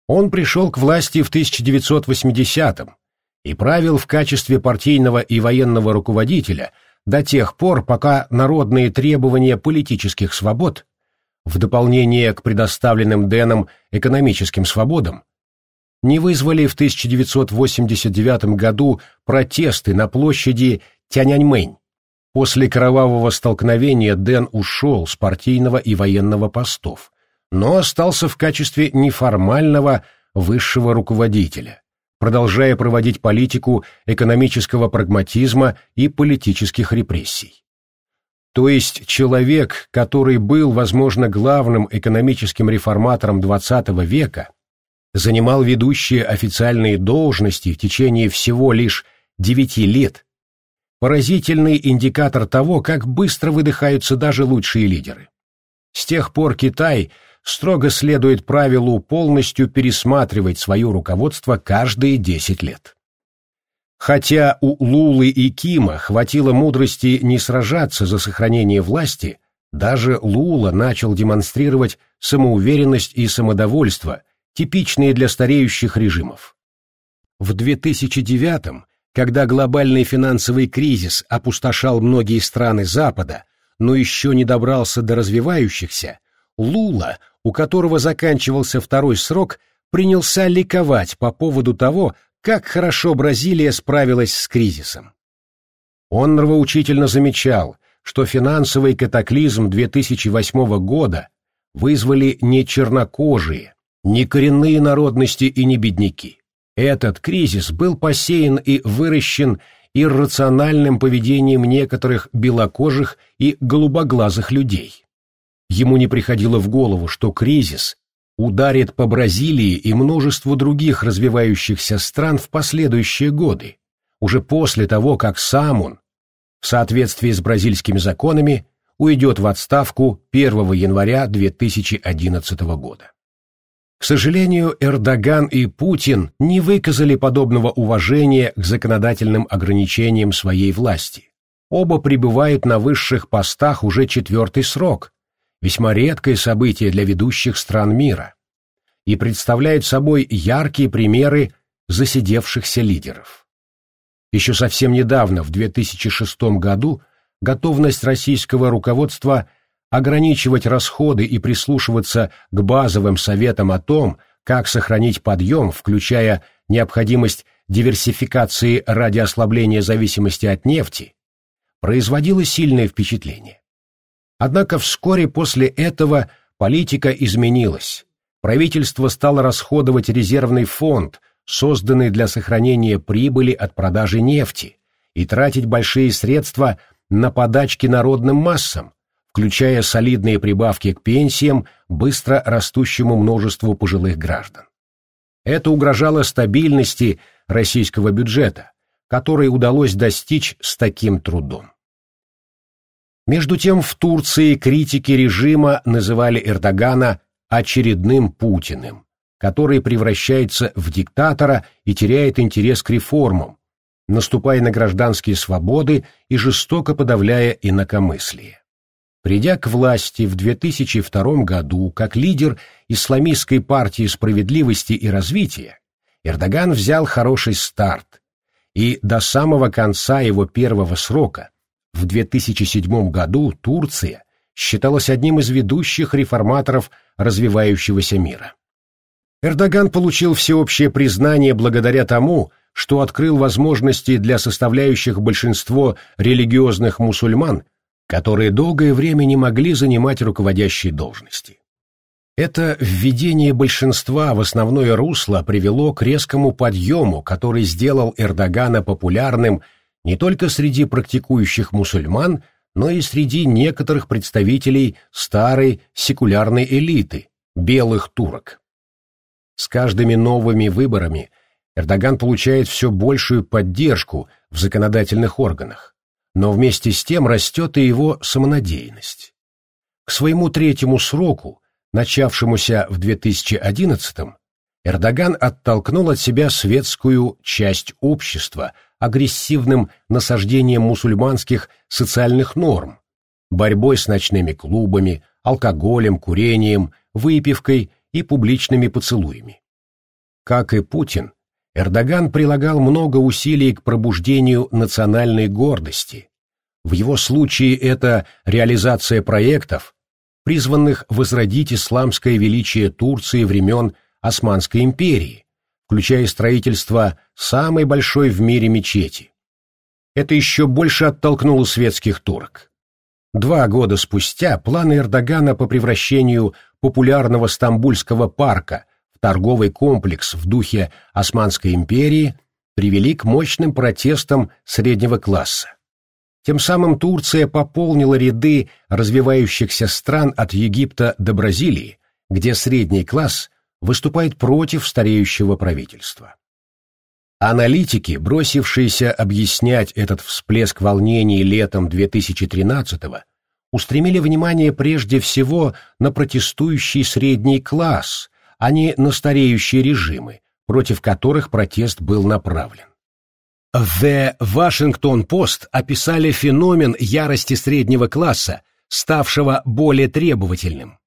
Он пришел к власти в 1980-м и правил в качестве партийного и военного руководителя до тех пор, пока народные требования политических свобод, в дополнение к предоставленным Дэном экономическим свободам, не вызвали в 1989 году протесты на площади Тяньаньмэнь. После кровавого столкновения Дэн ушел с партийного и военного постов, но остался в качестве неформального высшего руководителя, продолжая проводить политику экономического прагматизма и политических репрессий. То есть человек, который был, возможно, главным экономическим реформатором XX века, занимал ведущие официальные должности в течение всего лишь девяти лет, поразительный индикатор того, как быстро выдыхаются даже лучшие лидеры. С тех пор Китай строго следует правилу полностью пересматривать свое руководство каждые десять лет. Хотя у Лулы и Кима хватило мудрости не сражаться за сохранение власти, даже Лула начал демонстрировать самоуверенность и самодовольство, типичные для стареющих режимов. В 2009 когда глобальный финансовый кризис опустошал многие страны Запада, но еще не добрался до развивающихся, Лула, у которого заканчивался второй срок, принялся ликовать по поводу того, как хорошо Бразилия справилась с кризисом. Он нравоучительно замечал, что финансовый катаклизм 2008 года вызвали не чернокожие, не коренные народности и не бедняки. Этот кризис был посеян и выращен иррациональным поведением некоторых белокожих и голубоглазых людей. Ему не приходило в голову, что кризис ударит по Бразилии и множеству других развивающихся стран в последующие годы, уже после того, как сам он, в соответствии с бразильскими законами, уйдет в отставку 1 января 2011 года. К сожалению, Эрдоган и Путин не выказали подобного уважения к законодательным ограничениям своей власти. Оба пребывают на высших постах уже четвертый срок, весьма редкое событие для ведущих стран мира, и представляют собой яркие примеры засидевшихся лидеров. Еще совсем недавно, в 2006 году, готовность российского руководства ограничивать расходы и прислушиваться к базовым советам о том, как сохранить подъем, включая необходимость диверсификации ради ослабления зависимости от нефти, производило сильное впечатление. Однако вскоре после этого политика изменилась. Правительство стало расходовать резервный фонд, созданный для сохранения прибыли от продажи нефти, и тратить большие средства на подачки народным массам, включая солидные прибавки к пенсиям быстро растущему множеству пожилых граждан. Это угрожало стабильности российского бюджета, который удалось достичь с таким трудом. Между тем в Турции критики режима называли Эрдогана очередным Путиным, который превращается в диктатора и теряет интерес к реформам, наступая на гражданские свободы и жестоко подавляя инакомыслие. Придя к власти в 2002 году как лидер Исламистской партии справедливости и развития, Эрдоган взял хороший старт, и до самого конца его первого срока, в 2007 году, Турция считалась одним из ведущих реформаторов развивающегося мира. Эрдоган получил всеобщее признание благодаря тому, что открыл возможности для составляющих большинство религиозных мусульман, которые долгое время не могли занимать руководящие должности. Это введение большинства в основное русло привело к резкому подъему, который сделал Эрдогана популярным не только среди практикующих мусульман, но и среди некоторых представителей старой секулярной элиты, белых турок. С каждыми новыми выборами Эрдоган получает все большую поддержку в законодательных органах, но вместе с тем растет и его самонадеянность. К своему третьему сроку, начавшемуся в 2011-м, Эрдоган оттолкнул от себя светскую часть общества агрессивным насаждением мусульманских социальных норм, борьбой с ночными клубами, алкоголем, курением, выпивкой и публичными поцелуями. Как и Путин, Эрдоган прилагал много усилий к пробуждению национальной гордости. В его случае это реализация проектов, призванных возродить исламское величие Турции времен Османской империи, включая строительство самой большой в мире мечети. Это еще больше оттолкнуло светских турок. Два года спустя планы Эрдогана по превращению популярного Стамбульского парка в торговый комплекс в духе Османской империи привели к мощным протестам среднего класса. Тем самым Турция пополнила ряды развивающихся стран от Египта до Бразилии, где средний класс выступает против стареющего правительства. Аналитики, бросившиеся объяснять этот всплеск волнений летом 2013-го, устремили внимание прежде всего на протестующий средний класс, а не на стареющие режимы, против которых протест был направлен. В Washington Post описали феномен ярости среднего класса, ставшего более требовательным.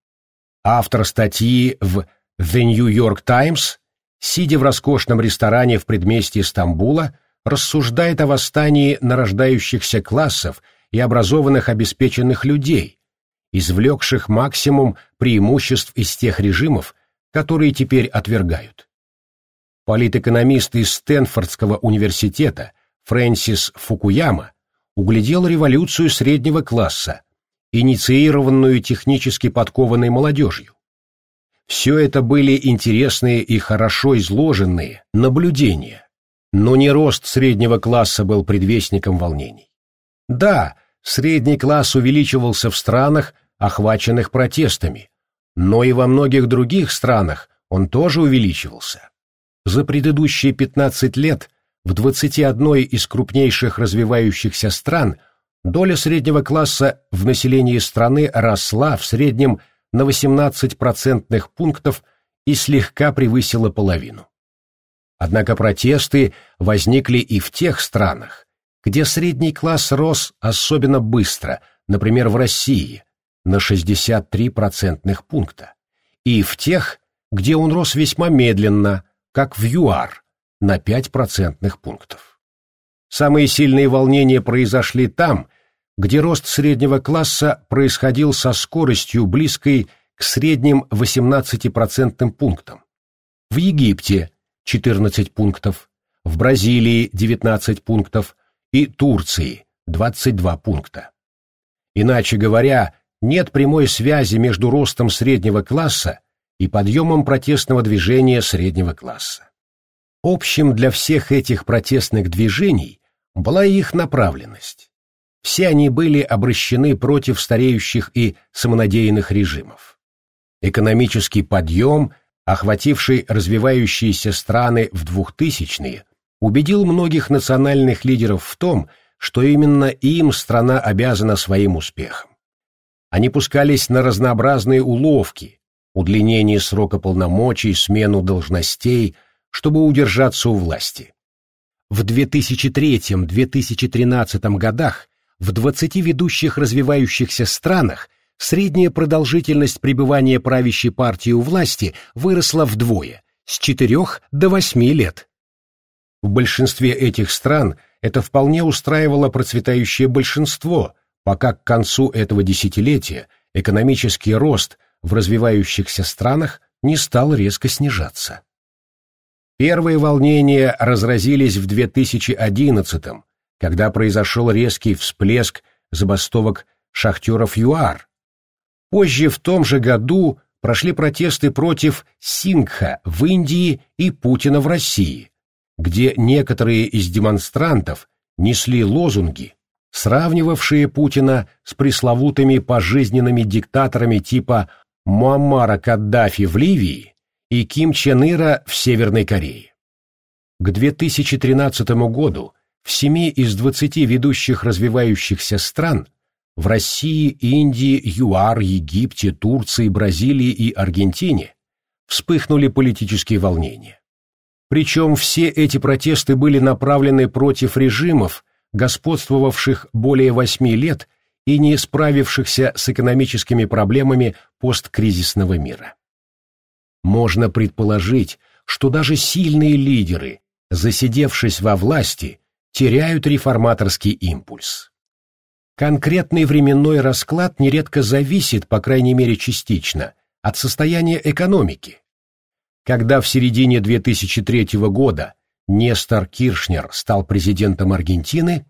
Автор статьи в The New York Times, сидя в роскошном ресторане в предместье Стамбула, рассуждает о восстании нарождающихся классов и образованных обеспеченных людей, извлекших максимум преимуществ из тех режимов, которые теперь отвергают. Политэкономист из Стэнфордского университета Фрэнсис Фукуяма углядел революцию среднего класса, инициированную технически подкованной молодежью. Все это были интересные и хорошо изложенные наблюдения, но не рост среднего класса был предвестником волнений. Да, средний класс увеличивался в странах, охваченных протестами, но и во многих других странах он тоже увеличивался. За предыдущие 15 лет в 21 из крупнейших развивающихся стран доля среднего класса в населении страны росла в среднем на 18 процентных пунктов и слегка превысила половину. Однако протесты возникли и в тех странах, где средний класс рос особенно быстро, например, в России, на 63 процентных пункта, и в тех, где он рос весьма медленно, как в ЮАР, на 5 процентных пунктов. Самые сильные волнения произошли там, где рост среднего класса происходил со скоростью, близкой к средним 18% пунктам. В Египте 14 пунктов, в Бразилии 19 пунктов, и Турции 22 пункта. Иначе говоря, нет прямой связи между ростом среднего класса и подъемом протестного движения среднего класса. Общим для всех этих протестных движений была их направленность. Все они были обращены против стареющих и самонадеянных режимов. Экономический подъем, охвативший развивающиеся страны в 2000-е, убедил многих национальных лидеров в том, что именно им страна обязана своим успехом. Они пускались на разнообразные уловки, удлинение срока полномочий, смену должностей, чтобы удержаться у власти. В 2003-2013 годах в 20 ведущих развивающихся странах средняя продолжительность пребывания правящей партии у власти выросла вдвое, с 4 до 8 лет. В большинстве этих стран это вполне устраивало процветающее большинство, пока к концу этого десятилетия экономический рост в развивающихся странах не стал резко снижаться. Первые волнения разразились в 2011-м, когда произошел резкий всплеск забастовок шахтеров ЮАР. Позже в том же году прошли протесты против Сингха в Индии и Путина в России, где некоторые из демонстрантов несли лозунги, сравнивавшие Путина с пресловутыми пожизненными диктаторами типа Муаммара Каддафи в Ливии и Ким Чен Ира в Северной Корее. К 2013 году в семи из двадцати ведущих развивающихся стран в России, Индии, ЮАР, Египте, Турции, Бразилии и Аргентине вспыхнули политические волнения. Причем все эти протесты были направлены против режимов, господствовавших более восьми лет и не справившихся с экономическими проблемами посткризисного мира. Можно предположить, что даже сильные лидеры, засидевшись во власти, теряют реформаторский импульс. Конкретный временной расклад нередко зависит, по крайней мере частично, от состояния экономики. Когда в середине 2003 года Нестор Киршнер стал президентом Аргентины,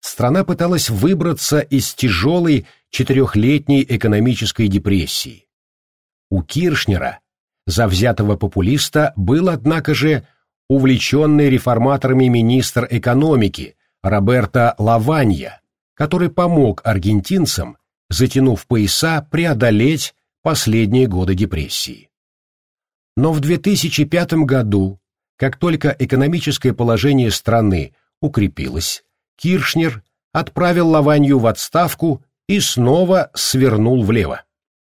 страна пыталась выбраться из тяжелой четырехлетней экономической депрессии. У Киршнера завзятого популиста был, однако же, увлеченный реформаторами министр экономики Роберто Лаванья, который помог аргентинцам, затянув пояса, преодолеть последние годы депрессии. Но в 2005 году, как только экономическое положение страны укрепилось, Киршнер отправил Лаванью в отставку и снова свернул влево.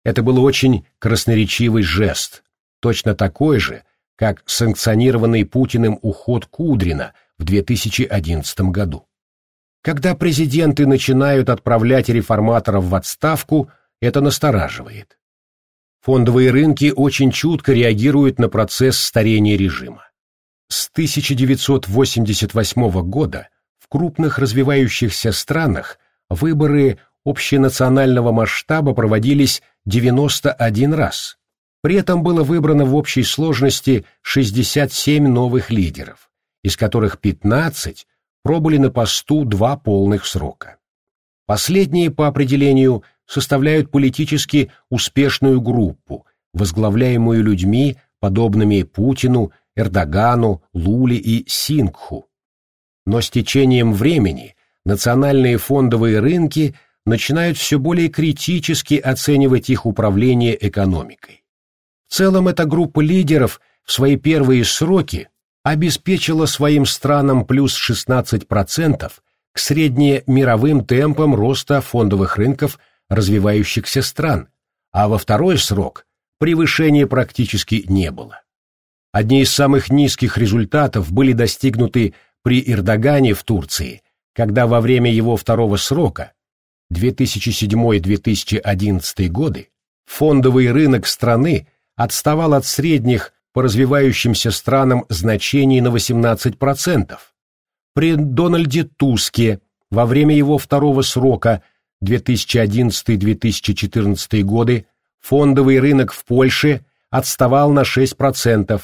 Это был очень красноречивый жест, точно такой же, как санкционированный Путиным уход Кудрина в 2011 году. Когда президенты начинают отправлять реформаторов в отставку, это настораживает. Фондовые рынки очень чутко реагируют на процесс старения режима. С 1988 года в крупных развивающихся странах выборы общенационального масштаба проводились 91 раз, при этом было выбрано в общей сложности 67 новых лидеров, из которых 15 пробыли на посту два полных срока. Последние по определению составляют политически успешную группу, возглавляемую людьми, подобными Путину, Эрдогану, Луле и Сингху. Но с течением времени национальные фондовые рынки начинают все более критически оценивать их управление экономикой. Целом эта группа лидеров в свои первые сроки обеспечила своим странам плюс 16% к среднемировым темпам роста фондовых рынков развивающихся стран, а во второй срок превышения практически не было. Одни из самых низких результатов были достигнуты при Эрдогане в Турции, когда во время его второго срока 2007-2011 годы фондовый рынок страны отставал от средних по развивающимся странам значений на 18%. При Дональде Туске во время его второго срока 2011-2014 годы фондовый рынок в Польше отставал на 6%,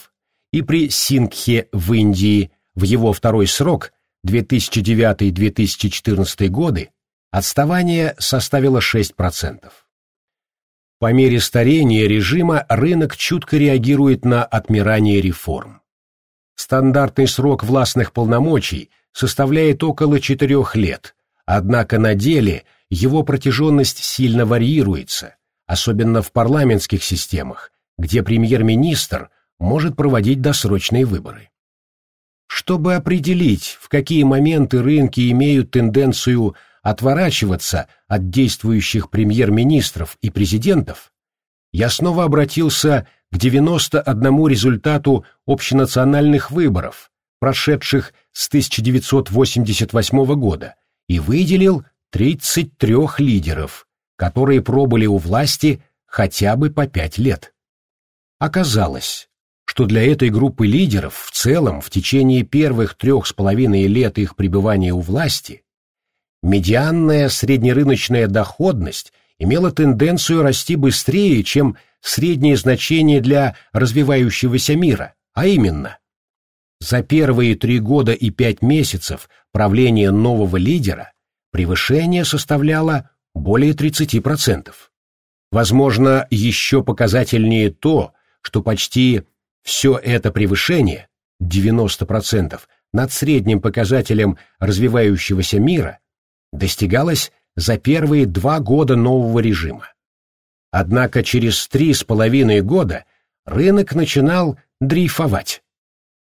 и при Сингхе в Индии в его второй срок 2009-2014 годы отставание составило 6%. По мере старения режима рынок чутко реагирует на отмирание реформ. Стандартный срок властных полномочий составляет около четырех лет, однако на деле его протяженность сильно варьируется, особенно в парламентских системах, где премьер-министр может проводить досрочные выборы. Чтобы определить, в какие моменты рынки имеют тенденцию отворачиваться от действующих премьер-министров и президентов, я снова обратился к 91 результату общенациональных выборов, прошедших с 1988 года, и выделил 33 лидеров, которые пробыли у власти хотя бы по пять лет. Оказалось, что для этой группы лидеров в целом в течение первых трех с половиной лет их пребывания у власти медианная среднерыночная доходность имела тенденцию расти быстрее, чем среднее значение для развивающегося мира, а именно за первые три года и пять месяцев правления нового лидера превышение составляло более 30%. Возможно, еще показательнее то, что почти все это превышение, 90%, над средним показателем развивающегося мира, достигалось за первые два года нового режима. Однако через три с половиной года рынок начинал дрейфовать.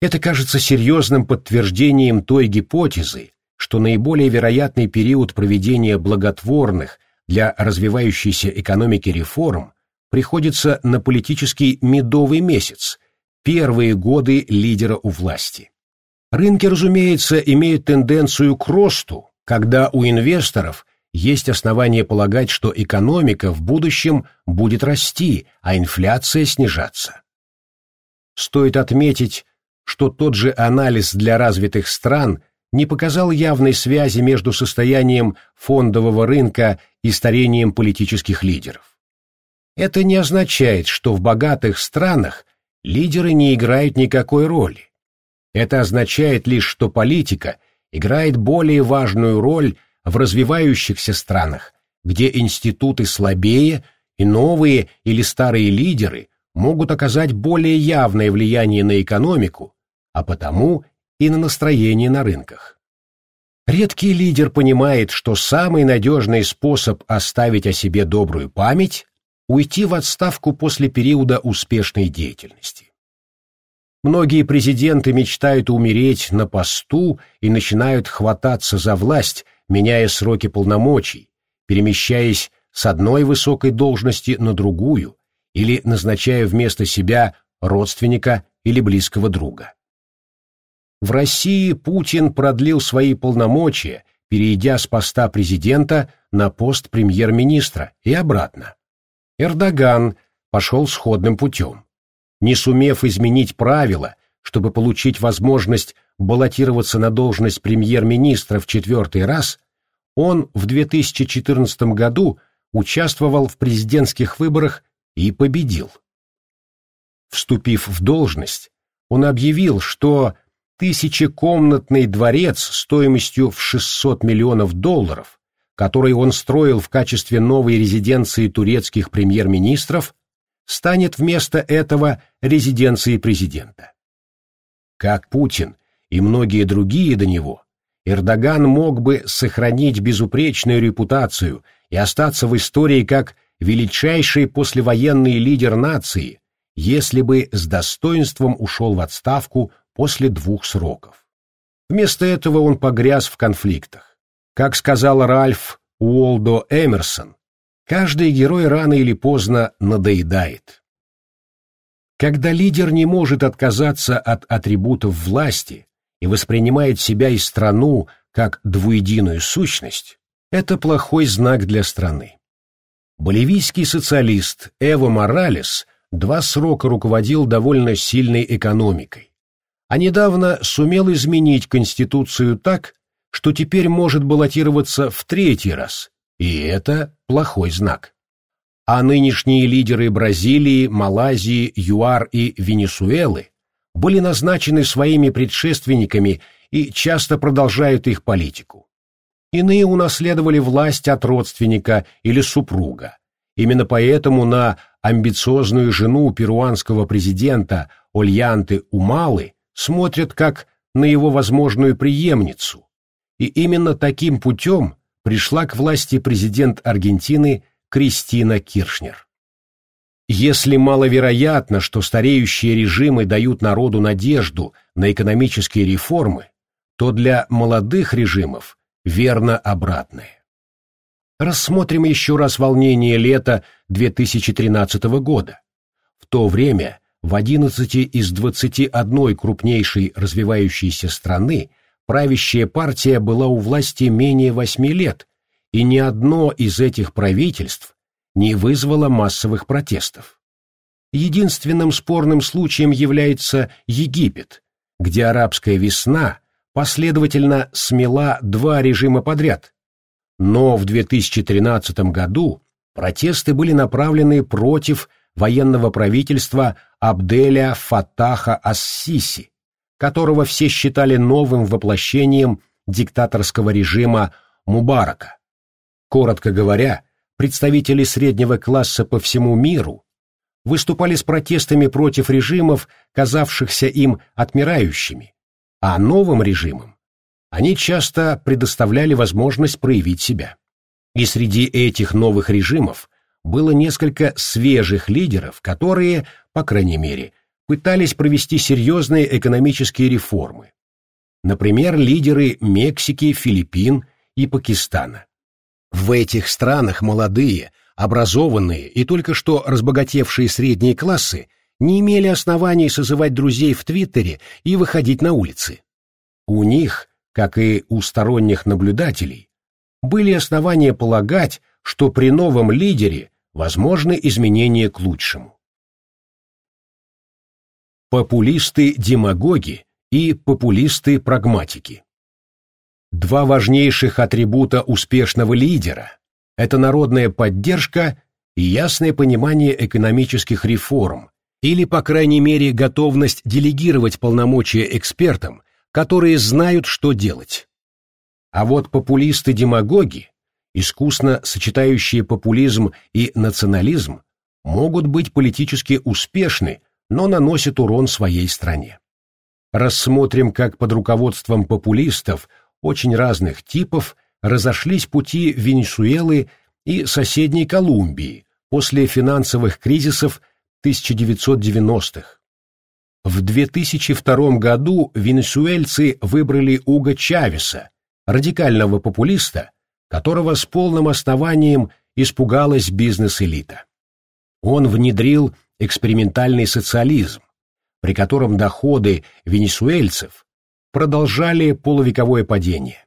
Это кажется серьезным подтверждением той гипотезы, что наиболее вероятный период проведения благотворных для развивающейся экономики реформ приходится на политический медовый месяц, первые годы лидера у власти. Рынки, разумеется, имеют тенденцию к росту, когда у инвесторов есть основания полагать, что экономика в будущем будет расти, а инфляция снижаться. Стоит отметить, что тот же анализ для развитых стран не показал явной связи между состоянием фондового рынка и старением политических лидеров. Это не означает, что в богатых странах лидеры не играют никакой роли. Это означает лишь, что политика играет более важную роль в развивающихся странах, где институты слабее и новые или старые лидеры могут оказать более явное влияние на экономику, а потому и на настроение на рынках. Редкий лидер понимает, что самый надежный способ оставить о себе добрую память – уйти в отставку после периода успешной деятельности. Многие президенты мечтают умереть на посту и начинают хвататься за власть, меняя сроки полномочий, перемещаясь с одной высокой должности на другую или назначая вместо себя родственника или близкого друга. В России Путин продлил свои полномочия, перейдя с поста президента на пост премьер-министра и обратно. Эрдоган пошел сходным путем. Не сумев изменить правила, чтобы получить возможность баллотироваться на должность премьер-министра в четвертый раз, он в 2014 году участвовал в президентских выборах и победил. Вступив в должность, он объявил, что тысячекомнатный дворец стоимостью в 600 миллионов долларов, который он строил в качестве новой резиденции турецких премьер-министров, станет вместо этого резиденцией президента. Как Путин и многие другие до него, Эрдоган мог бы сохранить безупречную репутацию и остаться в истории как величайший послевоенный лидер нации, если бы с достоинством ушел в отставку после двух сроков. Вместо этого он погряз в конфликтах. Как сказал Ральф Уолдо Эмерсон, каждый герой рано или поздно надоедает. Когда лидер не может отказаться от атрибутов власти и воспринимает себя и страну как двуединую сущность, это плохой знак для страны. Боливийский социалист Эво Моралес два срока руководил довольно сильной экономикой а недавно сумел изменить Конституцию так, что теперь может баллотироваться в третий раз, и это плохой знак. А нынешние лидеры Бразилии, Малайзии, ЮАР и Венесуэлы были назначены своими предшественниками и часто продолжают их политику. Иные унаследовали власть от родственника или супруга. Именно поэтому на амбициозную жену перуанского президента Ольянты Умалы смотрят как на его возможную преемницу, и именно таким путем пришла к власти президент Аргентины Кристина Киршнер. Если маловероятно, что стареющие режимы дают народу надежду на экономические реформы, то для молодых режимов верно обратное. Рассмотрим еще раз волнение лета 2013 года. В то время в 11 из 21 крупнейшей развивающейся страны правящая партия была у власти менее 8 лет, и ни одно из этих правительств не вызвало массовых протестов. Единственным спорным случаем является Египет, где арабская весна последовательно смела два режима подряд но в 2013 году протесты были направлены против военного правительства Абделя Фатаха Ас-Сиси, которого все считали новым воплощением диктаторского режима Мубарака. Коротко говоря, представители среднего класса по всему миру выступали с протестами против режимов, казавшихся им отмирающими, а новым режимом они часто предоставляли возможность проявить себя. И среди этих новых режимов было несколько свежих лидеров, которые, по крайней мере, пытались провести серьезные экономические реформы. Например, лидеры Мексики, Филиппин и Пакистана. В этих странах молодые, образованные и только что разбогатевшие средние классы не имели оснований созывать друзей в Твиттере и выходить на улицы. У них как и у сторонних наблюдателей, были основания полагать, что при новом лидере возможны изменения к лучшему. Популисты-демагоги и популисты-прагматики Два важнейших атрибута успешного лидера – это народная поддержка и ясное понимание экономических реформ, или, по крайней мере, готовность делегировать полномочия экспертам которые знают, что делать. А вот популисты-демагоги, искусно сочетающие популизм и национализм, могут быть политически успешны, но наносят урон своей стране. Рассмотрим, как под руководством популистов очень разных типов разошлись пути Венесуэлы и соседней Колумбии после финансовых кризисов 1990-х. В 2002 году венесуэльцы выбрали Уго Чавеса, радикального популиста, которого с полным основанием испугалась бизнес-элита. Он внедрил экспериментальный социализм, при котором доходы венесуэльцев продолжали полувековое падение.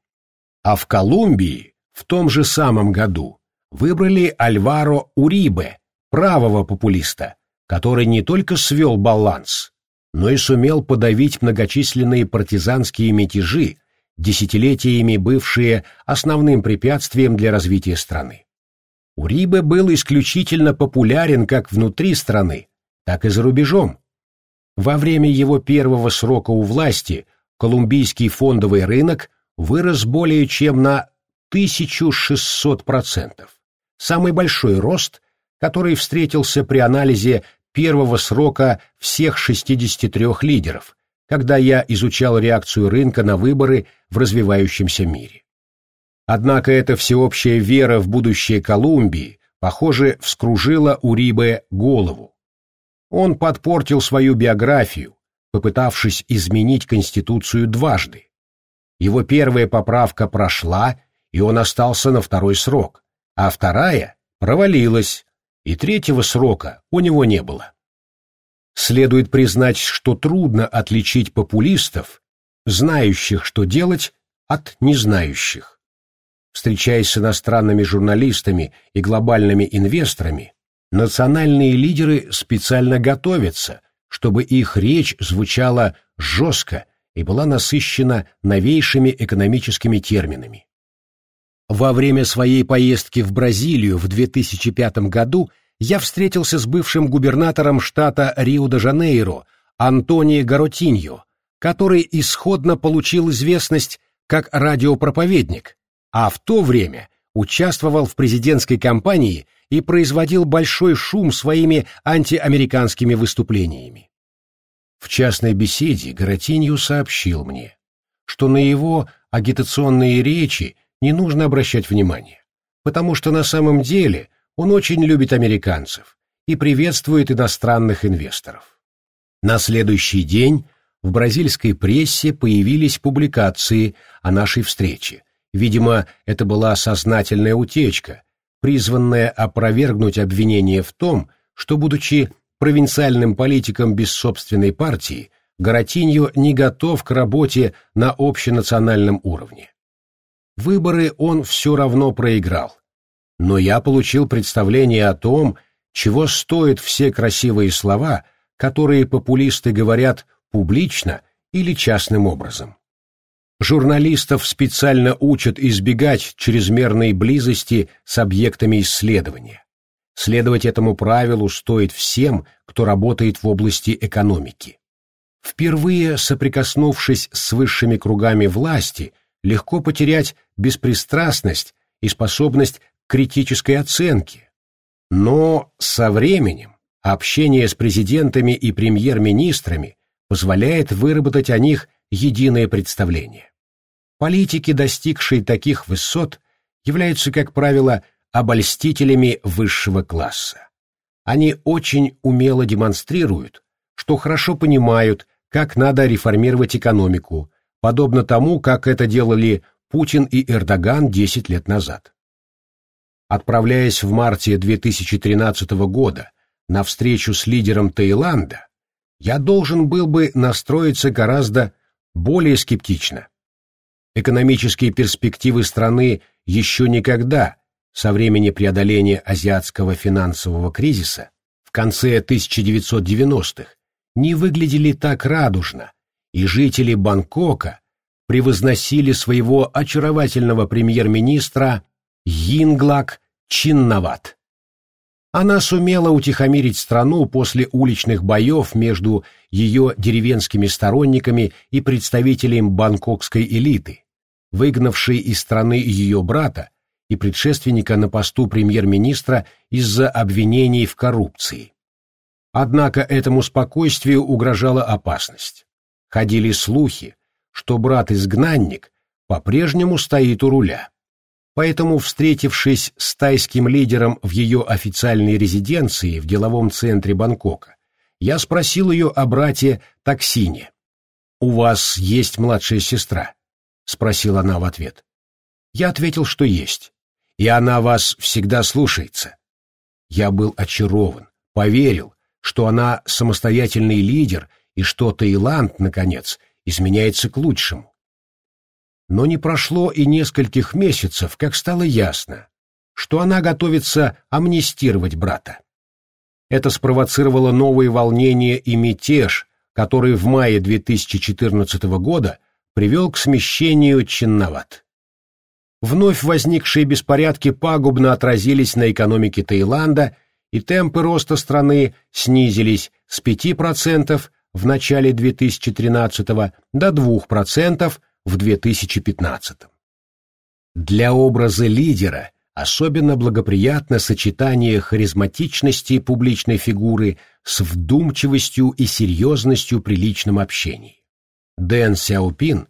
А в Колумбии в том же самом году выбрали Альваро Урибе, правого популиста, который не только свел баланс, но и сумел подавить многочисленные партизанские мятежи, десятилетиями бывшие основным препятствием для развития страны. Урибе был исключительно популярен как внутри страны, так и за рубежом. Во время его первого срока у власти колумбийский фондовый рынок вырос более чем на 1600%. Самый большой рост, который встретился при анализе первого срока всех 63 лидеров, когда я изучал реакцию рынка на выборы в развивающемся мире. Однако эта всеобщая вера в будущее Колумбии, похоже, вскружила Урибе голову. Он подпортил свою биографию, попытавшись изменить Конституцию дважды. Его первая поправка прошла, и он остался на второй срок, а вторая провалилась, и третьего срока у него не было. Следует признать, что трудно отличить популистов, знающих, что делать, от незнающих. Встречаясь с иностранными журналистами и глобальными инвесторами, национальные лидеры специально готовятся, чтобы их речь звучала жестко и была насыщена новейшими экономическими терминами. Во время своей поездки в Бразилию в 2005 году я встретился с бывшим губернатором штата Рио-де-Жанейро Антонио Гаротиньо, который исходно получил известность как радиопроповедник, а в то время участвовал в президентской кампании и производил большой шум своими антиамериканскими выступлениями. В частной беседе Гаротиньо сообщил мне, что на его агитационные речи не нужно обращать внимания, потому что на самом деле он очень любит американцев и приветствует иностранных инвесторов. На следующий день в бразильской прессе появились публикации о нашей встрече. Видимо, это была сознательная утечка, призванная опровергнуть обвинение в том, что, будучи провинциальным политиком без собственной партии, Горотиньо не готов к работе на общенациональном уровне. Выборы он все равно проиграл. Но я получил представление о том, чего стоят все красивые слова, которые популисты говорят публично или частным образом. Журналистов специально учат избегать чрезмерной близости с объектами исследования. Следовать этому правилу стоит всем, кто работает в области экономики. Впервые соприкоснувшись с высшими кругами власти, легко потерять беспристрастность и способность к критической оценке. Но со временем общение с президентами и премьер-министрами позволяет выработать о них единое представление. Политики, достигшие таких высот, являются, как правило, обольстителями высшего класса. Они очень умело демонстрируют, что хорошо понимают, как надо реформировать экономику, подобно тому, как это делали Путин и Эрдоган 10 лет назад. Отправляясь в марте 2013 года на встречу с лидером Таиланда, я должен был бы настроиться гораздо более скептично. Экономические перспективы страны еще никогда, со времени преодоления азиатского финансового кризиса, в конце 1990-х, не выглядели так радужно, и жители Бангкока превозносили своего очаровательного премьер-министра Йинглак Чиннават. Она сумела утихомирить страну после уличных боев между ее деревенскими сторонниками и представителем бангкокской элиты, выгнавшей из страны ее брата и предшественника на посту премьер-министра из-за обвинений в коррупции. Однако этому спокойствию угрожала опасность. Ходили слухи, что брат-изгнанник по-прежнему стоит у руля. Поэтому, встретившись с тайским лидером в ее официальной резиденции в деловом центре Бангкока, я спросил ее о брате Таксине. «У вас есть младшая сестра?» — спросила она в ответ. Я ответил, что есть. «И она вас всегда слушается». Я был очарован, поверил, что она самостоятельный лидер и что Таиланд, наконец, изменяется к лучшему. Но не прошло и нескольких месяцев, как стало ясно, что она готовится амнистировать брата. Это спровоцировало новые волнения и мятеж, который в мае 2014 года привел к смещению Чинноват. Вновь возникшие беспорядки пагубно отразились на экономике Таиланда и темпы роста страны снизились с 5% в начале 2013 до 2% в 2015. Для образа лидера особенно благоприятно сочетание харизматичности публичной фигуры с вдумчивостью и серьезностью при личном общении. Дэн Сяопин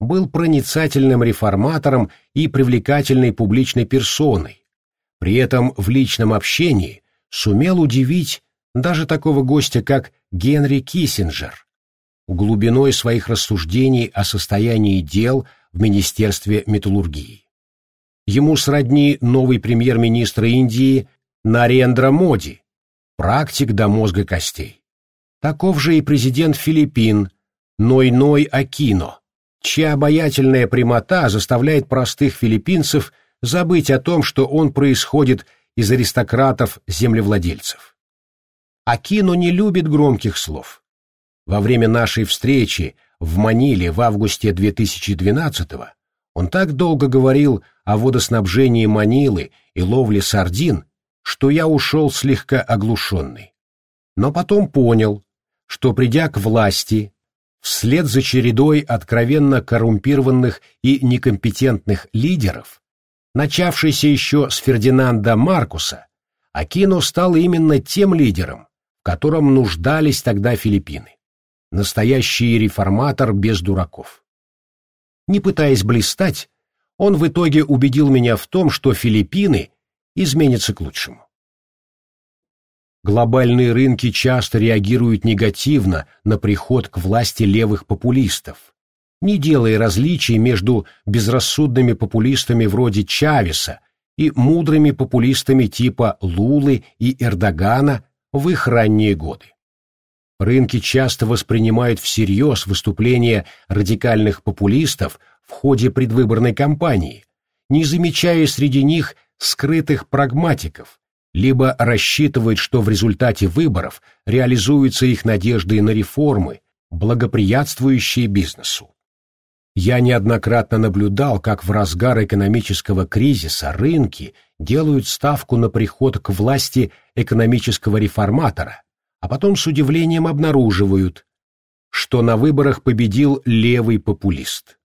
был проницательным реформатором и привлекательной публичной персоной, при этом в личном общении сумел удивить даже такого гостя, как Генри Киссинджер, глубиной своих рассуждений о состоянии дел в Министерстве металлургии. Ему сродни новый премьер-министр Индии Нарендра Моди, практик до мозга костей. Таков же и президент Филиппин Ной-Ной Акино, чья обаятельная прямота заставляет простых филиппинцев забыть о том, что он происходит из аристократов-землевладельцев. Акино не любит громких слов. Во время нашей встречи в Маниле в августе 2012-го он так долго говорил о водоснабжении Манилы и ловле сардин, что я ушел слегка оглушенный. Но потом понял, что, придя к власти, вслед за чередой откровенно коррумпированных и некомпетентных лидеров, начавшийся еще с Фердинанда Маркуса, Акино стал именно тем лидером, в котором нуждались тогда Филиппины. Настоящий реформатор без дураков. Не пытаясь блистать, он в итоге убедил меня в том, что Филиппины изменятся к лучшему. Глобальные рынки часто реагируют негативно на приход к власти левых популистов, не делая различий между безрассудными популистами вроде Чавеса и мудрыми популистами типа Лулы и Эрдогана в их ранние годы. Рынки часто воспринимают всерьез выступления радикальных популистов в ходе предвыборной кампании, не замечая среди них скрытых прагматиков, либо рассчитывают, что в результате выборов реализуются их надежды на реформы, благоприятствующие бизнесу. Я неоднократно наблюдал, как в разгар экономического кризиса рынки делают ставку на приход к власти экономического реформатора, а потом с удивлением обнаруживают, что на выборах победил левый популист.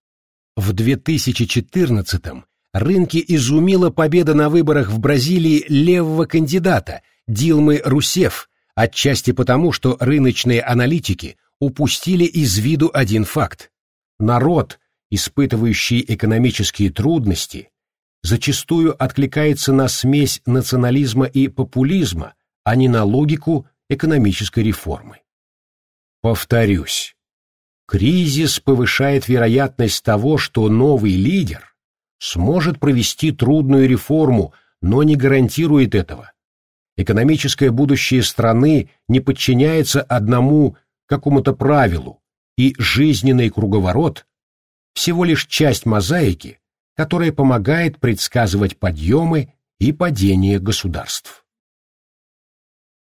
В 2014-м рынки изумила победа на выборах в Бразилии левого кандидата Дилмы Русеф, отчасти потому, что рыночные аналитики упустили из виду один факт. Народ, испытывающий экономические трудности, зачастую откликается на смесь национализма и популизма, а не на логику экономической реформы. Повторюсь, кризис повышает вероятность того, что новый лидер сможет провести трудную реформу, но не гарантирует этого. Экономическое будущее страны не подчиняется одному какому-то правилу, и жизненный круговорот – всего лишь часть мозаики, которая помогает предсказывать подъемы и падения государств.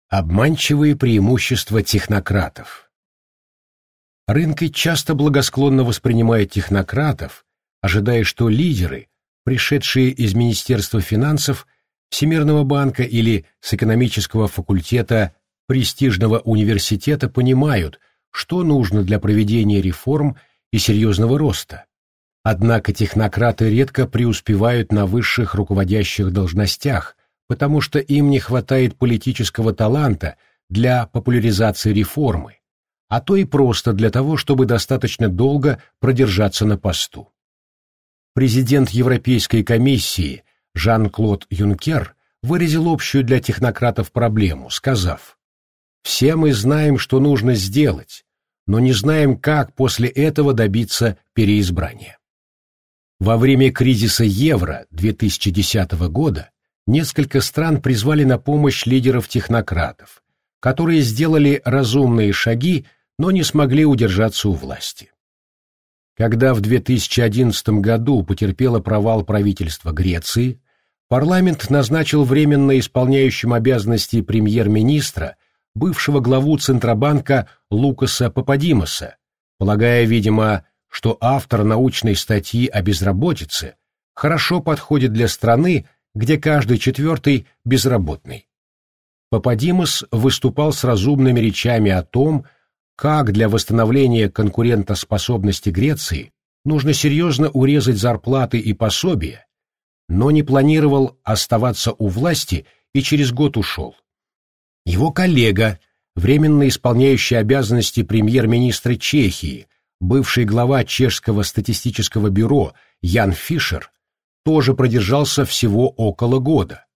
Обманчивые преимущества технократов Рынки часто благосклонно воспринимают технократов, ожидая, что лидеры, пришедшие из Министерства финансов, Всемирного банка или с экономического факультета престижного университета понимают, что нужно для проведения реформ и серьезного роста. Однако технократы редко преуспевают на высших руководящих должностях, потому что им не хватает политического таланта для популяризации реформы, а то и просто для того, чтобы достаточно долго продержаться на посту. Президент Европейской комиссии Жан-Клод Юнкер выразил общую для технократов проблему, сказав, «Все мы знаем, что нужно сделать, но не знаем, как после этого добиться переизбрания». Во время кризиса евро 2010 года несколько стран призвали на помощь лидеров технократов, которые сделали разумные шаги, но не смогли удержаться у власти. Когда в 2011 году потерпело провал правительства Греции, парламент назначил временно исполняющим обязанности премьер-министра бывшего главу Центробанка Лукаса Пападимоса, полагая, видимо, что автор научной статьи о безработице хорошо подходит для страны, где каждый четвертый безработный. Пападимос выступал с разумными речами о том, как для восстановления конкурентоспособности Греции нужно серьезно урезать зарплаты и пособия, но не планировал оставаться у власти и через год ушел. Его коллега, временно исполняющий обязанности премьер-министра Чехии, бывший глава Чешского статистического бюро Ян Фишер, тоже продержался всего около года,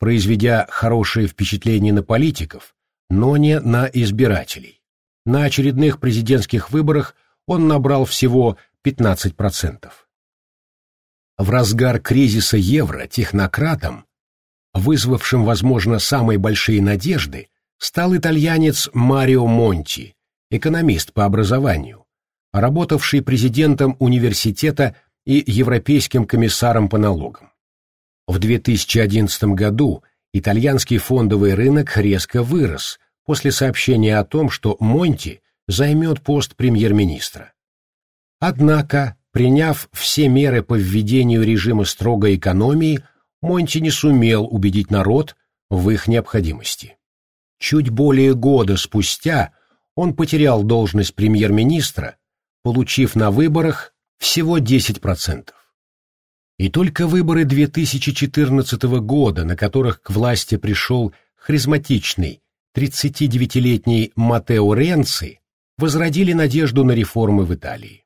произведя хорошее впечатление на политиков, но не на избирателей. На очередных президентских выборах он набрал всего 15%. В разгар кризиса евро технократом, вызвавшим, возможно, самые большие надежды, стал итальянец Марио Монти, экономист по образованию, работавший президентом университета и Европейским комиссаром по налогам. В 2011 году итальянский фондовый рынок резко вырос после сообщения о том, что Монти займет пост премьер-министра. Однако, приняв все меры по введению режима строгой экономии, Монти не сумел убедить народ в их необходимости. Чуть более года спустя он потерял должность премьер-министра, получив на выборах всего 10%. И только выборы 2014 года, на которых к власти пришел харизматичный 39-летний Матео Ренци, возродили надежду на реформы в Италии.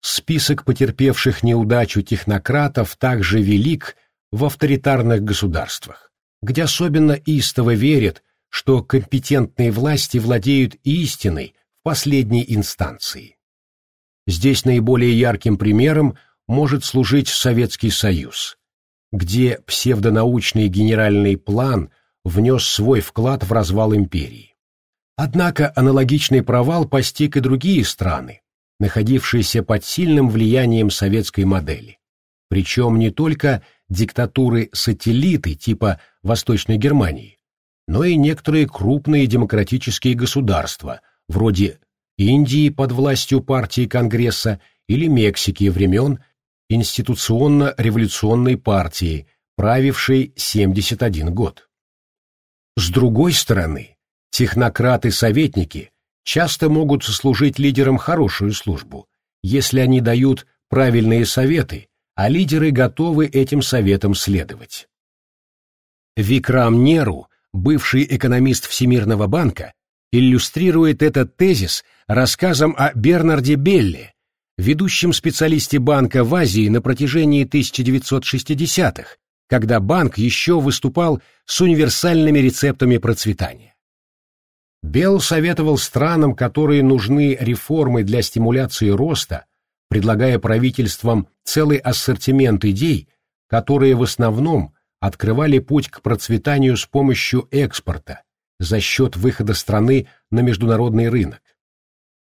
Список потерпевших неудачу технократов также велик в авторитарных государствах, где особенно истово верят, что компетентные власти владеют истиной в последней инстанции. Здесь наиболее ярким примером может служить Советский Союз. где псевдонаучный генеральный план внес свой вклад в развал империи. Однако аналогичный провал постиг и другие страны, находившиеся под сильным влиянием советской модели. Причем не только диктатуры-сателлиты типа Восточной Германии, но и некоторые крупные демократические государства, вроде Индии под властью партии Конгресса или Мексики времен институционно-революционной партии, правившей 71 год. С другой стороны, технократы-советники часто могут служить лидерам хорошую службу, если они дают правильные советы, а лидеры готовы этим советам следовать. Викрам Неру, бывший экономист Всемирного банка, иллюстрирует этот тезис рассказом о Бернарде Белле, ведущем специалисте банка в Азии на протяжении 1960-х, когда банк еще выступал с универсальными рецептами процветания. Белл советовал странам, которые нужны реформы для стимуляции роста, предлагая правительствам целый ассортимент идей, которые в основном открывали путь к процветанию с помощью экспорта за счет выхода страны на международный рынок.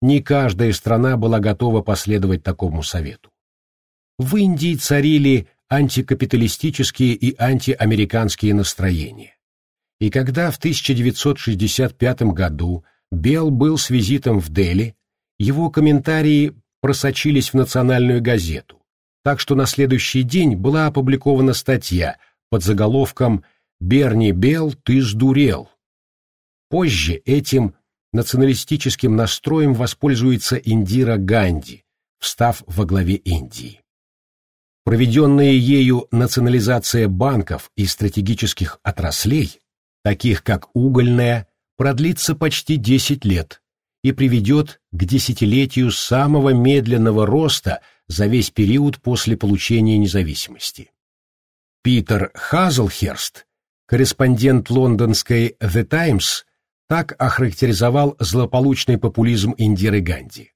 Не каждая страна была готова последовать такому совету. В Индии царили антикапиталистические и антиамериканские настроения. И когда в 1965 году Белл был с визитом в Дели, его комментарии просочились в национальную газету, так что на следующий день была опубликована статья под заголовком «Берни Белл, ты сдурел». Позже этим националистическим настроем воспользуется Индира Ганди, встав во главе Индии. Проведенная ею национализация банков и стратегических отраслей, таких как угольная, продлится почти 10 лет и приведет к десятилетию самого медленного роста за весь период после получения независимости. Питер Хазлхерст, корреспондент лондонской The Times, так охарактеризовал злополучный популизм Индиры Ганди.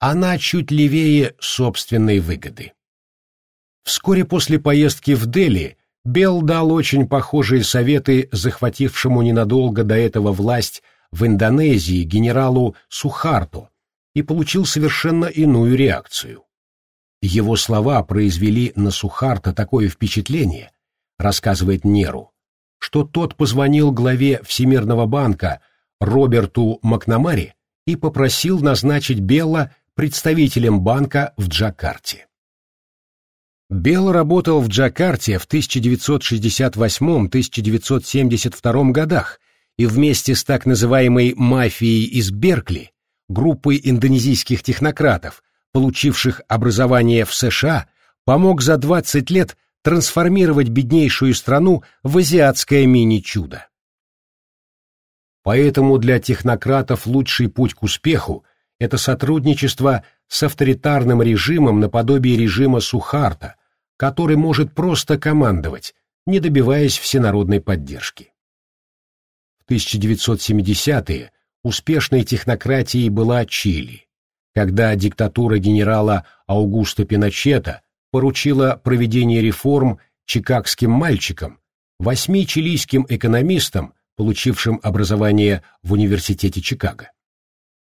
Она чуть левее собственной выгоды. Вскоре после поездки в Дели Белл дал очень похожие советы захватившему ненадолго до этого власть в Индонезии генералу Сухарту и получил совершенно иную реакцию. Его слова произвели на Сухарта такое впечатление, рассказывает Неру, что тот позвонил главе Всемирного банка Роберту Макнамари и попросил назначить Белла представителем банка в Джакарте. Белл работал в Джакарте в 1968-1972 годах и вместе с так называемой «мафией из Беркли», группой индонезийских технократов, получивших образование в США, помог за 20 лет трансформировать беднейшую страну в азиатское мини-чудо. Поэтому для технократов лучший путь к успеху – это сотрудничество с авторитарным режимом наподобие режима Сухарта, который может просто командовать, не добиваясь всенародной поддержки. В 1970-е успешной технократией была Чили, когда диктатура генерала Аугуста Пиночета поручила проведение реформ чикагским мальчикам, восьми чилийским экономистам, получившим образование в Университете Чикаго.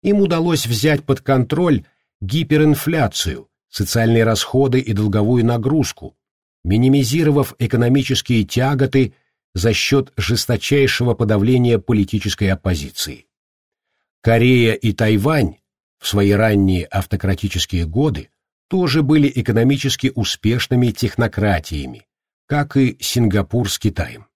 Им удалось взять под контроль гиперинфляцию, социальные расходы и долговую нагрузку, минимизировав экономические тяготы за счет жесточайшего подавления политической оппозиции. Корея и Тайвань в свои ранние автократические годы тоже были экономически успешными технократиями, как и Сингапур с Китаем.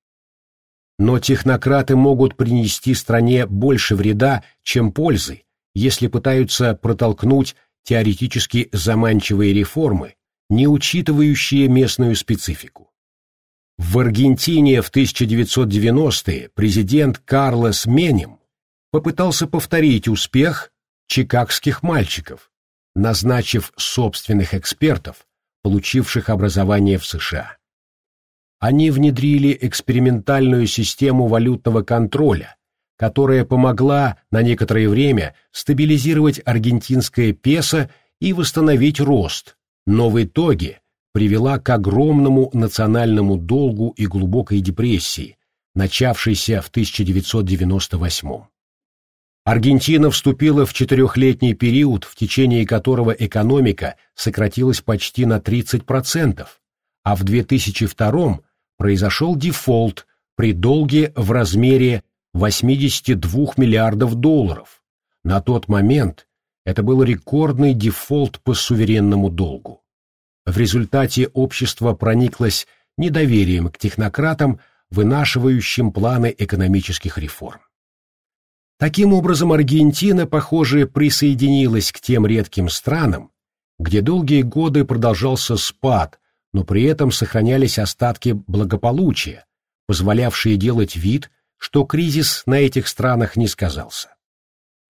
Но технократы могут принести стране больше вреда, чем пользы, если пытаются протолкнуть теоретически заманчивые реформы, не учитывающие местную специфику. В Аргентине в 1990-е президент Карлос Менем попытался повторить успех чикагских мальчиков, назначив собственных экспертов, получивших образование в США. Они внедрили экспериментальную систему валютного контроля, которая помогла на некоторое время стабилизировать аргентинское песо и восстановить рост, но в итоге привела к огромному национальному долгу и глубокой депрессии, начавшейся в 1998 Аргентина вступила в четырехлетний период, в течение которого экономика сократилась почти на 30%, а в 2002 произошел дефолт при долге в размере 82 миллиардов долларов. На тот момент это был рекордный дефолт по суверенному долгу. В результате общество прониклось недоверием к технократам, вынашивающим планы экономических реформ. Таким образом, Аргентина, похоже, присоединилась к тем редким странам, где долгие годы продолжался спад, но при этом сохранялись остатки благополучия, позволявшие делать вид, что кризис на этих странах не сказался.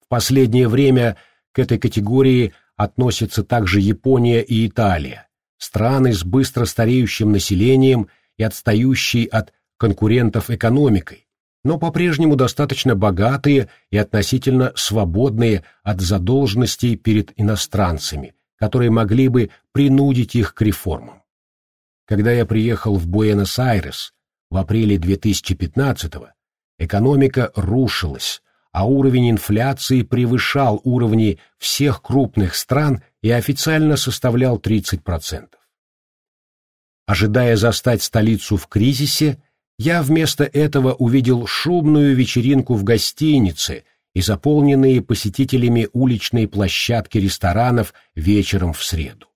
В последнее время к этой категории относятся также Япония и Италия, страны с быстро стареющим населением и отстающей от конкурентов экономикой, но по-прежнему достаточно богатые и относительно свободные от задолженностей перед иностранцами, которые могли бы принудить их к реформам. Когда я приехал в Буэнос-Айрес в апреле 2015-го, экономика рушилась, а уровень инфляции превышал уровни всех крупных стран и официально составлял 30%. Ожидая застать столицу в кризисе, я вместо этого увидел шумную вечеринку в гостинице и заполненные посетителями уличные площадки ресторанов вечером в среду.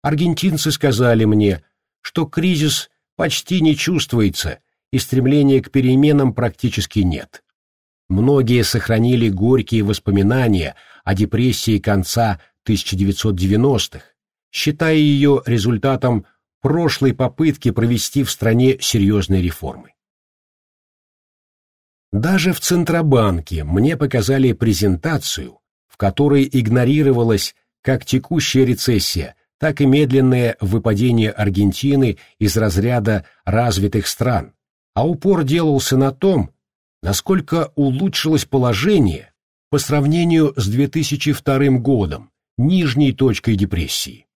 Аргентинцы сказали мне, что кризис почти не чувствуется и стремления к переменам практически нет. Многие сохранили горькие воспоминания о депрессии конца 1990-х, считая ее результатом прошлой попытки провести в стране серьезные реформы. Даже в Центробанке мне показали презентацию, в которой игнорировалась как текущая рецессия, так и медленное выпадение Аргентины из разряда развитых стран, а упор делался на том, насколько улучшилось положение по сравнению с 2002 годом, нижней точкой депрессии.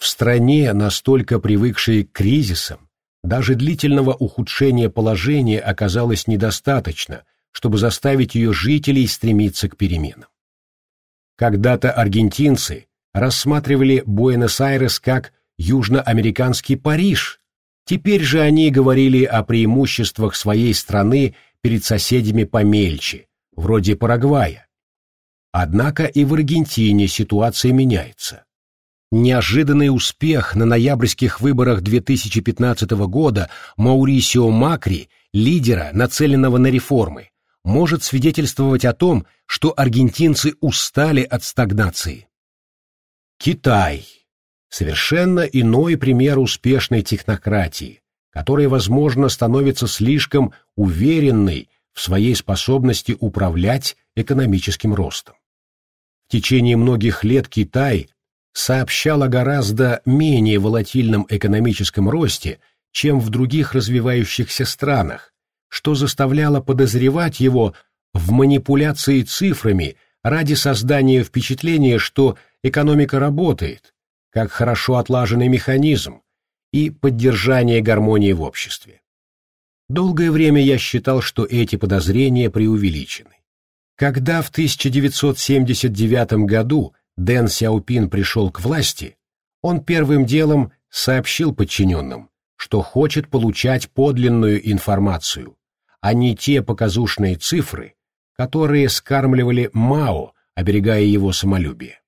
В стране, настолько привыкшей к кризисам, даже длительного ухудшения положения оказалось недостаточно, чтобы заставить ее жителей стремиться к переменам. Когда-то аргентинцы рассматривали Буэнос-Айрес как южноамериканский Париж, теперь же они говорили о преимуществах своей страны перед соседями помельче, вроде Парагвая. Однако и в Аргентине ситуация меняется. Неожиданный успех на ноябрьских выборах 2015 года Маурисио Макри, лидера, нацеленного на реформы, может свидетельствовать о том, что аргентинцы устали от стагнации. Китай. Совершенно иной пример успешной технократии, которая, возможно, становится слишком уверенной в своей способности управлять экономическим ростом. В течение многих лет Китай сообщал о гораздо менее волатильном экономическом росте, чем в других развивающихся странах, что заставляло подозревать его в манипуляции цифрами ради создания впечатления, что экономика работает, как хорошо отлаженный механизм, и поддержания гармонии в обществе. Долгое время я считал, что эти подозрения преувеличены. Когда в 1979 году Дэн Сяопин пришел к власти, он первым делом сообщил подчиненным, что хочет получать подлинную информацию, а не те показушные цифры, которые скармливали Мао, оберегая его самолюбие.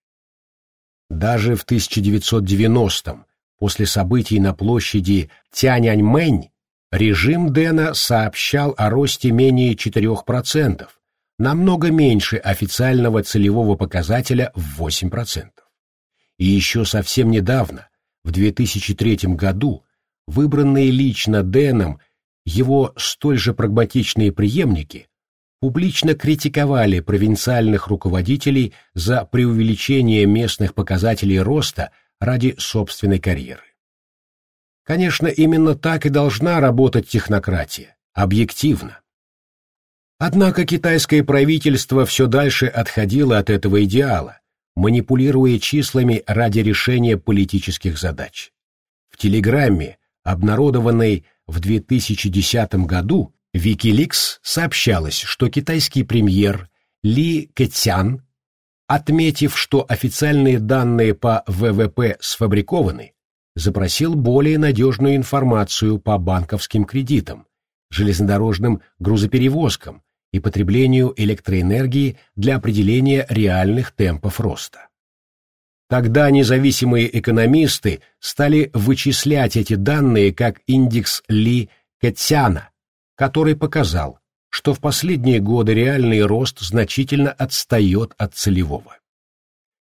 Даже в 1990-м, после событий на площади Тяньаньмэнь, режим Дэна сообщал о росте менее 4%, намного меньше официального целевого показателя в 8%. И еще совсем недавно, в 2003 году, выбранные лично Дэном его столь же прагматичные преемники публично критиковали провинциальных руководителей за преувеличение местных показателей роста ради собственной карьеры. Конечно, именно так и должна работать технократия, объективно. Однако китайское правительство все дальше отходило от этого идеала, манипулируя числами ради решения политических задач. телеграмме, обнародованной в 2010 году, Wikileaks сообщалось, что китайский премьер Ли Кэцян, отметив, что официальные данные по ВВП сфабрикованы, запросил более надежную информацию по банковским кредитам, железнодорожным грузоперевозкам и потреблению электроэнергии для определения реальных темпов роста. Тогда независимые экономисты стали вычислять эти данные как индекс Ли Кэтсяна, который показал, что в последние годы реальный рост значительно отстает от целевого.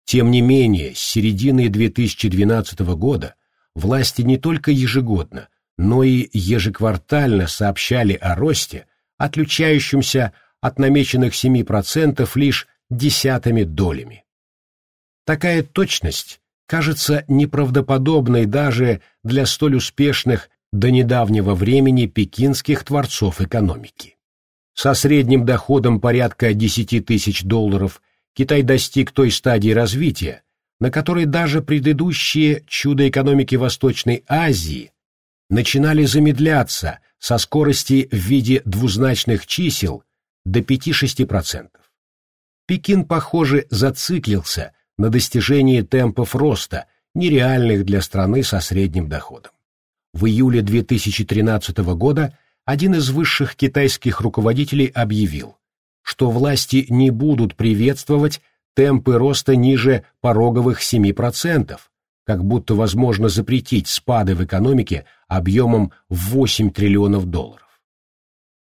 Тем не менее, с середины 2012 года власти не только ежегодно, но и ежеквартально сообщали о росте, отличающемся от намеченных 7% лишь десятыми долями. Такая точность кажется неправдоподобной даже для столь успешных до недавнего времени пекинских творцов экономики. Со средним доходом порядка 10 тысяч долларов Китай достиг той стадии развития, на которой даже предыдущие чудо экономики Восточной Азии начинали замедляться со скорости в виде двузначных чисел до 5-6%. Пекин, похоже, зациклился на достижении темпов роста, нереальных для страны со средним доходом. В июле 2013 года один из высших китайских руководителей объявил, что власти не будут приветствовать темпы роста ниже пороговых 7%, как будто возможно запретить спады в экономике объемом в 8 триллионов долларов.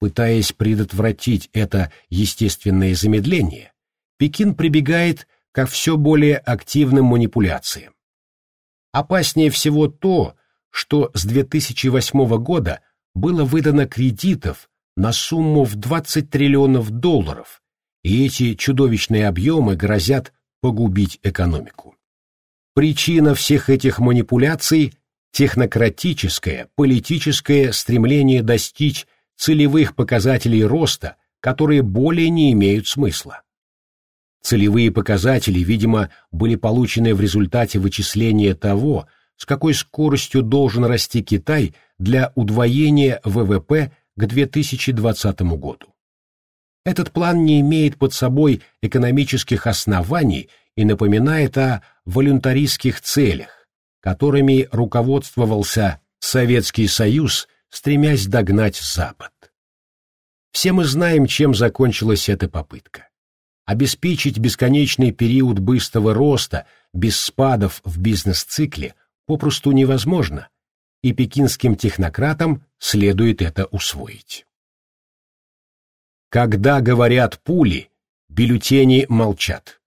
Пытаясь предотвратить это естественное замедление, Пекин прибегает ко все более активным манипуляциям. Опаснее всего то, что с 2008 года было выдано кредитов на сумму в 20 триллионов долларов, и эти чудовищные объемы грозят погубить экономику. Причина всех этих манипуляций – технократическое, политическое стремление достичь целевых показателей роста, которые более не имеют смысла. Целевые показатели, видимо, были получены в результате вычисления того, с какой скоростью должен расти Китай для удвоения ВВП к 2020 году. Этот план не имеет под собой экономических оснований и напоминает о волюнтаристских целях, которыми руководствовался Советский Союз, стремясь догнать Запад. Все мы знаем, чем закончилась эта попытка. Обеспечить бесконечный период быстрого роста без спадов в бизнес-цикле попросту невозможно, и пекинским технократам следует это усвоить. Когда говорят пули, бюллетени молчат.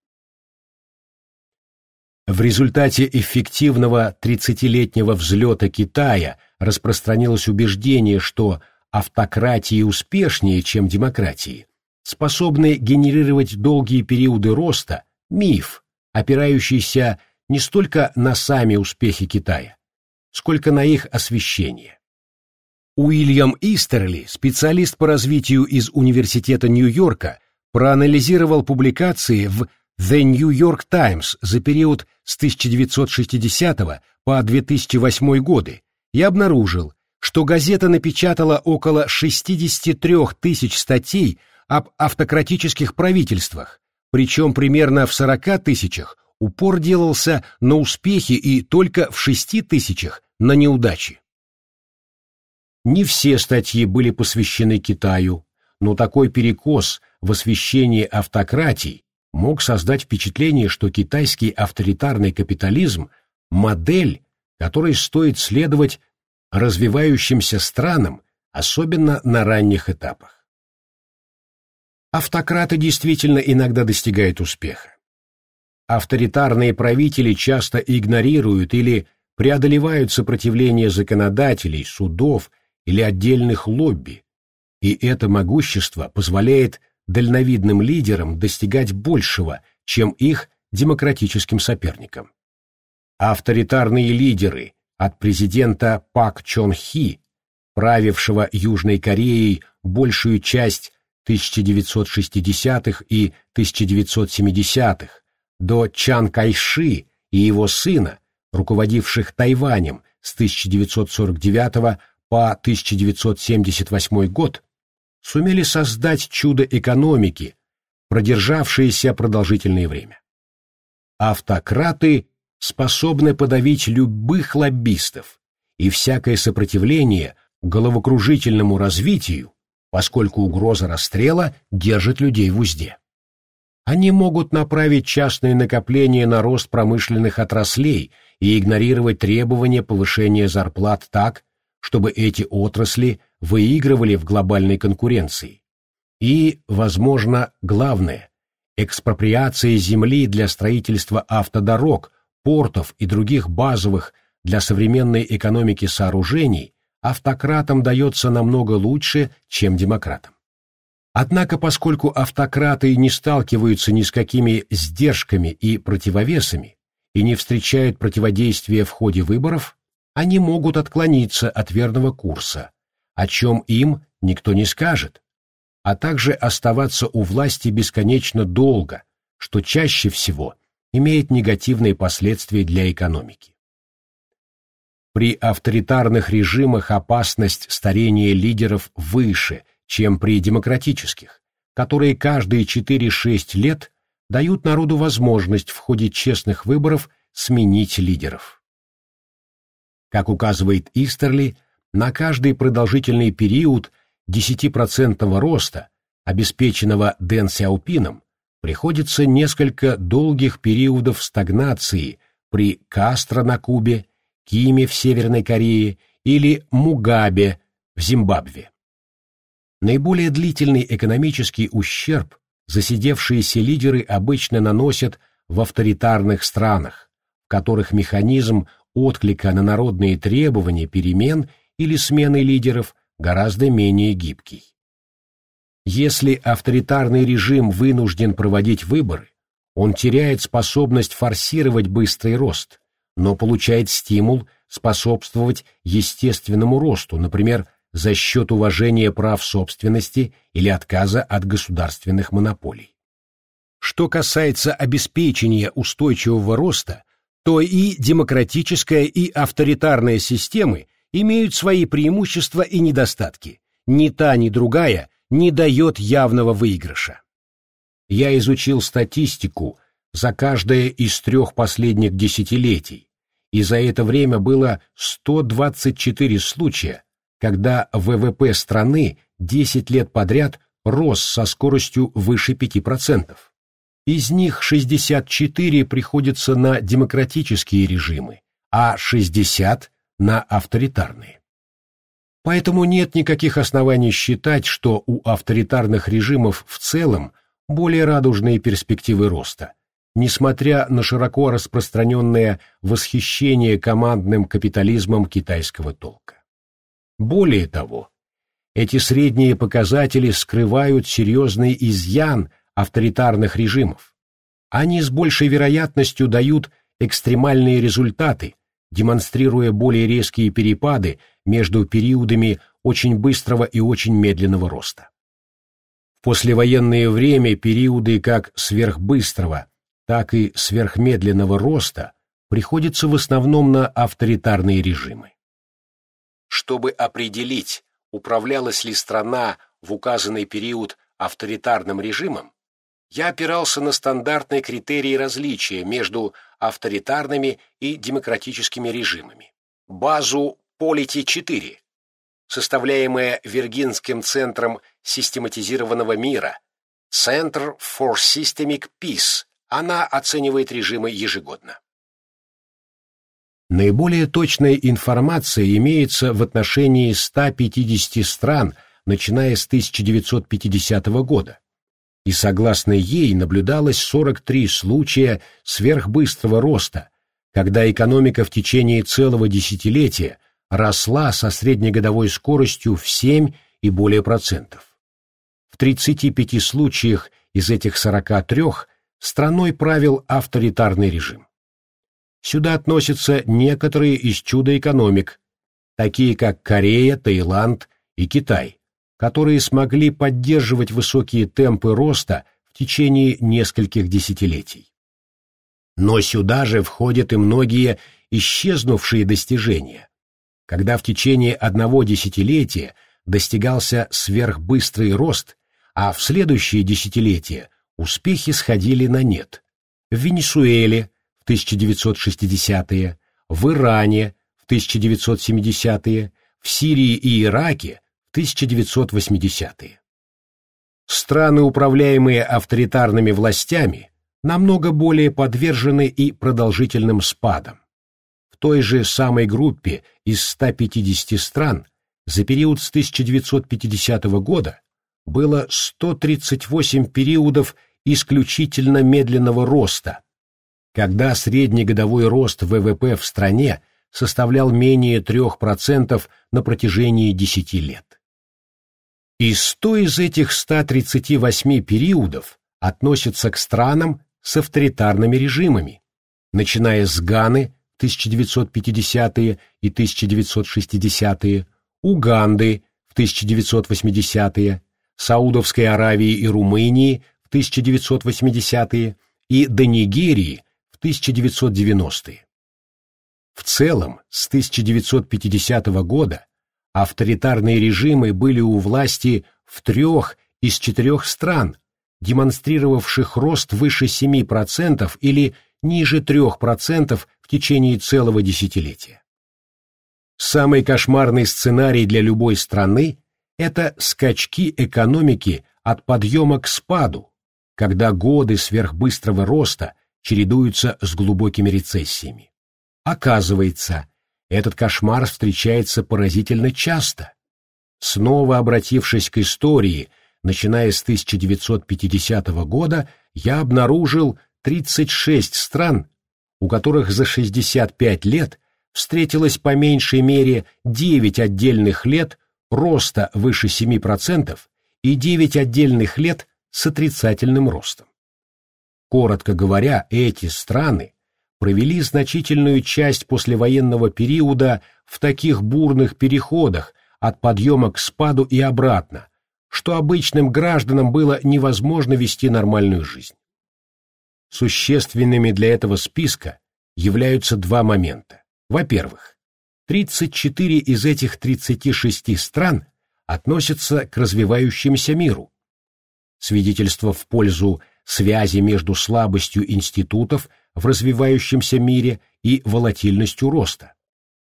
В результате эффективного 30-летнего взлета Китая распространилось убеждение, что автократии успешнее, чем демократии, способны генерировать долгие периоды роста, миф, опирающийся не столько на сами успехи Китая, сколько на их освещение. Уильям Истерли, специалист по развитию из Университета Нью-Йорка, проанализировал публикации в The New York Times за период с 1960 по 2008 годы и обнаружил, что газета напечатала около 63 тысяч статей об автократических правительствах, причем примерно в 40 тысячах упор делался на успехи и только в 6 тысячах на неудачи. Не все статьи были посвящены Китаю, но такой перекос в освещении автократий мог создать впечатление, что китайский авторитарный капитализм – модель, которой стоит следовать развивающимся странам, особенно на ранних этапах. Автократы действительно иногда достигают успеха. Авторитарные правители часто игнорируют или преодолевают сопротивление законодателей, судов или отдельных лобби, и это могущество позволяет дальновидным лидерам достигать большего, чем их демократическим соперникам. Авторитарные лидеры от президента Пак Чон Хи, правившего Южной Кореей большую часть 1960-х и 1970-х, до Чан Кайши и его сына, руководивших Тайванем с 1949 по 1978 год сумели создать чудо экономики, продержавшееся продолжительное время. Автократы способны подавить любых лоббистов, и всякое сопротивление головокружительному развитию, поскольку угроза расстрела держит людей в узде. Они могут направить частные накопления на рост промышленных отраслей и игнорировать требования повышения зарплат так, чтобы эти отрасли выигрывали в глобальной конкуренции. И, возможно, главное, экспроприация земли для строительства автодорог, портов и других базовых для современной экономики сооружений автократам дается намного лучше, чем демократам. Однако, поскольку автократы не сталкиваются ни с какими сдержками и противовесами и не встречают противодействия в ходе выборов, они могут отклониться от верного курса, о чем им никто не скажет, а также оставаться у власти бесконечно долго, что чаще всего имеет негативные последствия для экономики. При авторитарных режимах опасность старения лидеров выше – чем при демократических, которые каждые 4-6 лет дают народу возможность в ходе честных выборов сменить лидеров. Как указывает Истерли, на каждый продолжительный период 10% роста, обеспеченного Дэн Сяопином, приходится несколько долгих периодов стагнации при Кастро на Кубе, Киме в Северной Корее или Мугабе в Зимбабве. Наиболее длительный экономический ущерб засидевшиеся лидеры обычно наносят в авторитарных странах, в которых механизм отклика на народные требования перемен или смены лидеров гораздо менее гибкий. Если авторитарный режим вынужден проводить выборы, он теряет способность форсировать быстрый рост, но получает стимул способствовать естественному росту, например, за счет уважения прав собственности или отказа от государственных монополий. Что касается обеспечения устойчивого роста, то и демократическая, и авторитарная системы имеют свои преимущества и недостатки. Ни та, ни другая не дает явного выигрыша. Я изучил статистику за каждое из трех последних десятилетий, и за это время было 124 случая, когда ВВП страны 10 лет подряд рос со скоростью выше 5%. Из них 64 приходится на демократические режимы, а 60 – на авторитарные. Поэтому нет никаких оснований считать, что у авторитарных режимов в целом более радужные перспективы роста, несмотря на широко распространенное восхищение командным капитализмом китайского толка. Более того, эти средние показатели скрывают серьезный изъян авторитарных режимов. Они с большей вероятностью дают экстремальные результаты, демонстрируя более резкие перепады между периодами очень быстрого и очень медленного роста. В послевоенное время периоды как сверхбыстрого, так и сверхмедленного роста приходятся в основном на авторитарные режимы. Чтобы определить, управлялась ли страна в указанный период авторитарным режимом, я опирался на стандартные критерии различия между авторитарными и демократическими режимами. Базу Полити-4, составляемая Виргинским центром систематизированного мира, Center for Systemic Peace, она оценивает режимы ежегодно. Наиболее точная информация имеется в отношении 150 стран, начиная с 1950 года, и согласно ей наблюдалось 43 случая сверхбыстрого роста, когда экономика в течение целого десятилетия росла со среднегодовой скоростью в 7 и более процентов. В 35 случаях из этих 43 страной правил авторитарный режим. Сюда относятся некоторые из чудо-экономик, такие как Корея, Таиланд и Китай, которые смогли поддерживать высокие темпы роста в течение нескольких десятилетий. Но сюда же входят и многие исчезнувшие достижения, когда в течение одного десятилетия достигался сверхбыстрый рост, а в следующие десятилетия успехи сходили на нет. В Венесуэле в 1960-е, в Иране в 1970-е, в Сирии и Ираке 1980-е. Страны, управляемые авторитарными властями, намного более подвержены и продолжительным спадам. В той же самой группе из 150 стран за период с 1950 года было 138 периодов исключительно медленного роста, когда средний годовой рост ВВП в стране составлял менее 3% на протяжении 10 лет. И 100 из этих 138 периодов относятся к странам с авторитарными режимами, начиная с Ганы 1950-е и 1960-е, Уганды в 1980-е, Саудовской Аравии и Румынии в 1980-е и до Нигерии в 1990-е. В целом, с 1950 года авторитарные режимы были у власти в трех из четырех стран, демонстрировавших рост выше 7% или ниже 3% в течение целого десятилетия. Самый кошмарный сценарий для любой страны – это скачки экономики от подъема к спаду, когда годы сверхбыстрого роста чередуются с глубокими рецессиями. Оказывается, этот кошмар встречается поразительно часто. Снова обратившись к истории, начиная с 1950 года, я обнаружил 36 стран, у которых за 65 лет встретилось по меньшей мере 9 отдельных лет роста выше 7% и 9 отдельных лет с отрицательным ростом. Коротко говоря, эти страны провели значительную часть послевоенного периода в таких бурных переходах от подъема к спаду и обратно, что обычным гражданам было невозможно вести нормальную жизнь. Существенными для этого списка являются два момента. Во-первых, 34 из этих 36 стран относятся к развивающемуся миру. Свидетельство в пользу связи между слабостью институтов в развивающемся мире и волатильностью роста.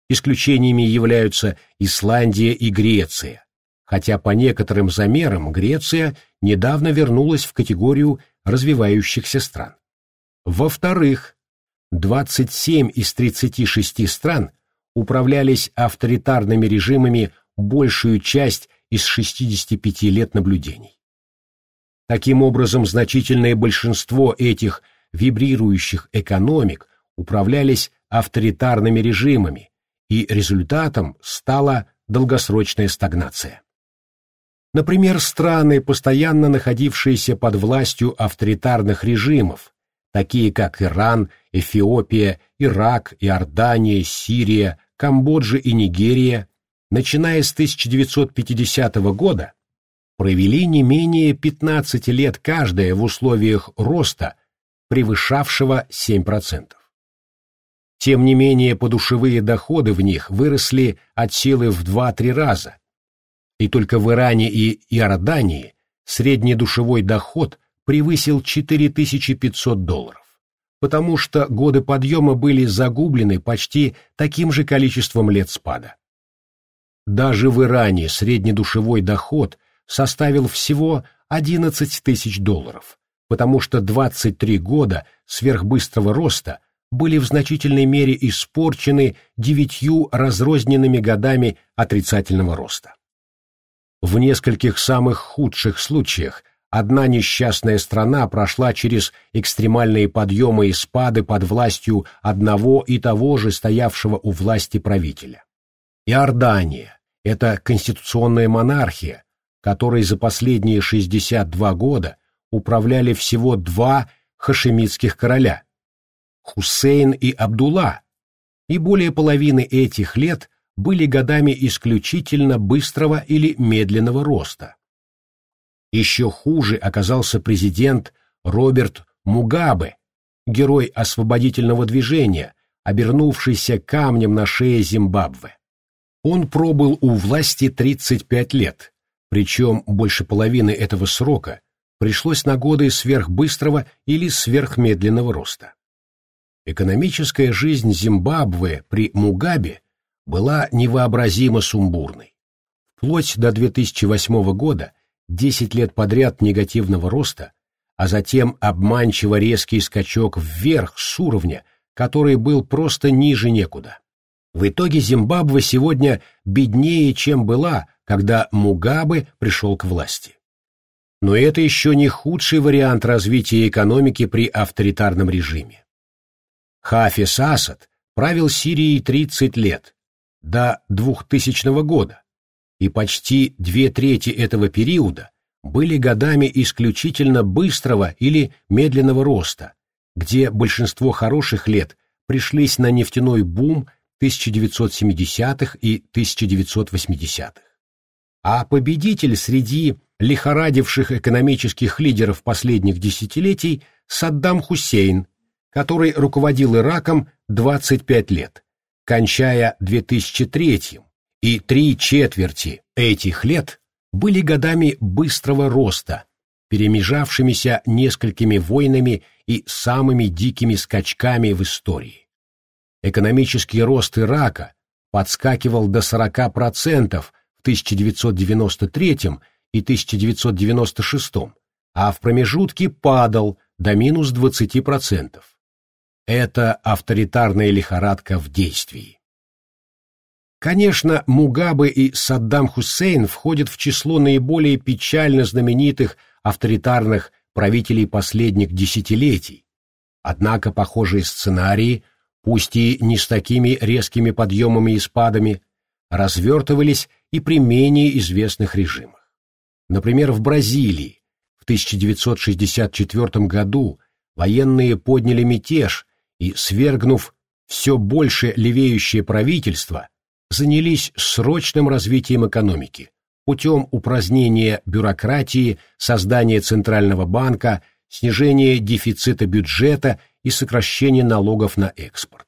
Исключениями являются Исландия и Греция, хотя по некоторым замерам Греция недавно вернулась в категорию развивающихся стран. Во-вторых, 27 из 36 стран управлялись авторитарными режимами большую часть из 65 лет наблюдений. Таким образом, значительное большинство этих вибрирующих экономик управлялись авторитарными режимами, и результатом стала долгосрочная стагнация. Например, страны, постоянно находившиеся под властью авторитарных режимов, такие как Иран, Эфиопия, Ирак, Иордания, Сирия, Камбоджа и Нигерия, начиная с 1950 года, провели не менее 15 лет каждая в условиях роста превышавшего 7%. Тем не менее, подушевые доходы в них выросли от силы в 2-3 раза, и только в Иране и Иордании средний душевой доход превысил 4500 долларов, потому что годы подъема были загублены почти таким же количеством лет спада. Даже в Иране средний душевой доход составил всего 11 тысяч долларов, потому что 23 года сверхбыстрого роста были в значительной мере испорчены девятью разрозненными годами отрицательного роста. В нескольких самых худших случаях одна несчастная страна прошла через экстремальные подъемы и спады под властью одного и того же стоявшего у власти правителя. Иордания – это конституционная монархия, которой за последние 62 года управляли всего два хашемитских короля – Хусейн и Абдулла, и более половины этих лет были годами исключительно быстрого или медленного роста. Еще хуже оказался президент Роберт Мугабе, герой освободительного движения, обернувшийся камнем на шее Зимбабве. Он пробыл у власти 35 лет, причем больше половины этого срока пришлось на годы сверхбыстрого или сверхмедленного роста. Экономическая жизнь Зимбабве при Мугабе была невообразимо сумбурной. Вплоть до 2008 года 10 лет подряд негативного роста, а затем обманчиво резкий скачок вверх с уровня, который был просто ниже некуда. В итоге Зимбабве сегодня беднее, чем была, когда Мугабе пришел к власти. Но это еще не худший вариант развития экономики при авторитарном режиме. Хафиз Асад правил Сирией 30 лет, до 2000 года, и почти две трети этого периода были годами исключительно быстрого или медленного роста, где большинство хороших лет пришлись на нефтяной бум 1970-х и 1980-х. А победитель среди лихорадивших экономических лидеров последних десятилетий Саддам Хусейн, который руководил Ираком 25 лет, кончая 2003 и три четверти этих лет были годами быстрого роста, перемежавшимися несколькими войнами и самыми дикими скачками в истории. Экономический рост Ирака подскакивал до 40% в 1993 и 1996, а в промежутке падал до минус 20%. Это авторитарная лихорадка в действии. Конечно, Мугабе и Саддам Хусейн входят в число наиболее печально знаменитых авторитарных правителей последних десятилетий. Однако похожие сценарии, пусть и не с такими резкими подъемами и спадами, развертывались и при менее известных режимах. Например, в Бразилии в 1964 году военные подняли мятеж и, свергнув все больше левеющее правительство, занялись срочным развитием экономики путем упразднения бюрократии, создания Центрального банка, снижения дефицита бюджета и сокращения налогов на экспорт.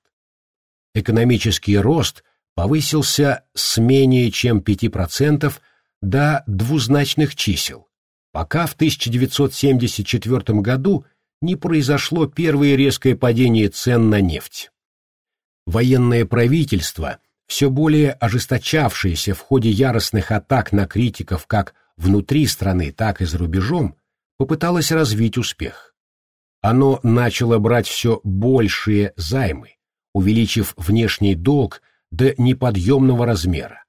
Экономический рост повысился с менее чем 5% до двузначных чисел, пока в 1974 году не произошло первое резкое падение цен на нефть. Военное правительство – все более ожесточавшееся в ходе яростных атак на критиков как внутри страны, так и за рубежом, попыталось развить успех. Оно начало брать все большие займы, увеличив внешний долг до неподъемного размера,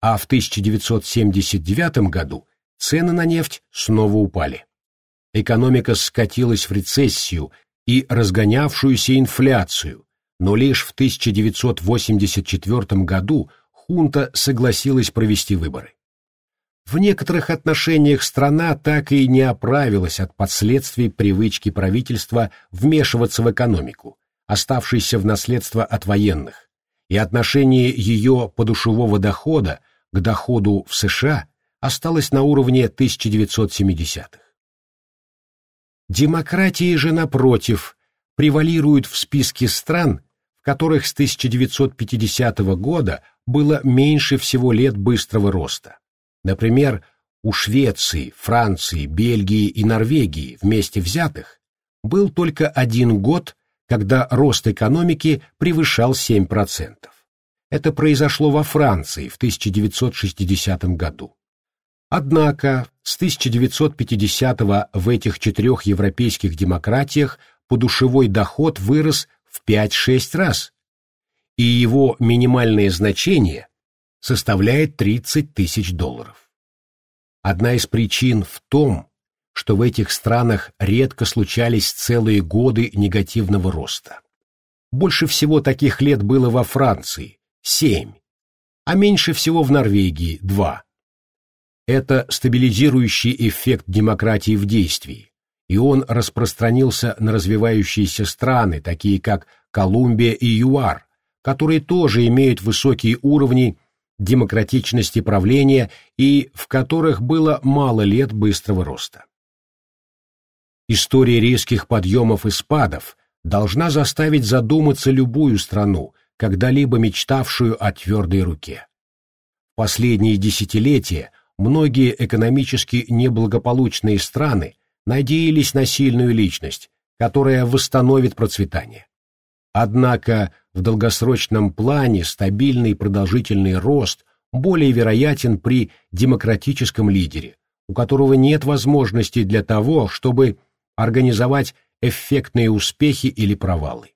а в 1979 году цены на нефть снова упали. Экономика скатилась в рецессию и разгонявшуюся инфляцию, но лишь в 1984 году хунта согласилась провести выборы. В некоторых отношениях страна так и не оправилась от последствий привычки правительства вмешиваться в экономику, оставшейся в наследство от военных, и отношение ее подушевого дохода к доходу в США осталось на уровне 1970-х. Демократии же, напротив, превалируют в списке стран, которых с 1950 года было меньше всего лет быстрого роста. Например, у Швеции, Франции, Бельгии и Норвегии вместе взятых был только один год, когда рост экономики превышал 7%. Это произошло во Франции в 1960 году. Однако с 1950 в этих четырех европейских демократиях подушевой доход вырос в 5-6 раз, и его минимальное значение составляет 30 тысяч долларов. Одна из причин в том, что в этих странах редко случались целые годы негативного роста. Больше всего таких лет было во Франции – 7, а меньше всего в Норвегии – 2. Это стабилизирующий эффект демократии в действии, и он распространился на развивающиеся страны, такие как Колумбия и ЮАР, которые тоже имеют высокие уровни демократичности правления и в которых было мало лет быстрого роста. История резких подъемов и спадов должна заставить задуматься любую страну, когда-либо мечтавшую о твердой руке. В последние десятилетия многие экономически неблагополучные страны надеялись на сильную личность, которая восстановит процветание. Однако в долгосрочном плане стабильный продолжительный рост более вероятен при демократическом лидере, у которого нет возможности для того, чтобы организовать эффектные успехи или провалы.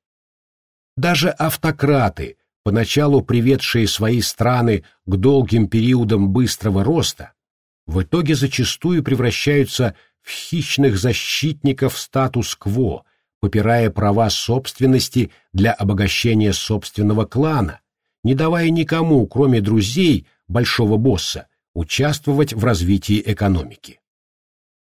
Даже автократы, поначалу приведшие свои страны к долгим периодам быстрого роста, в итоге зачастую превращаются в хищных защитников статус-кво, попирая права собственности для обогащения собственного клана, не давая никому, кроме друзей большого босса, участвовать в развитии экономики.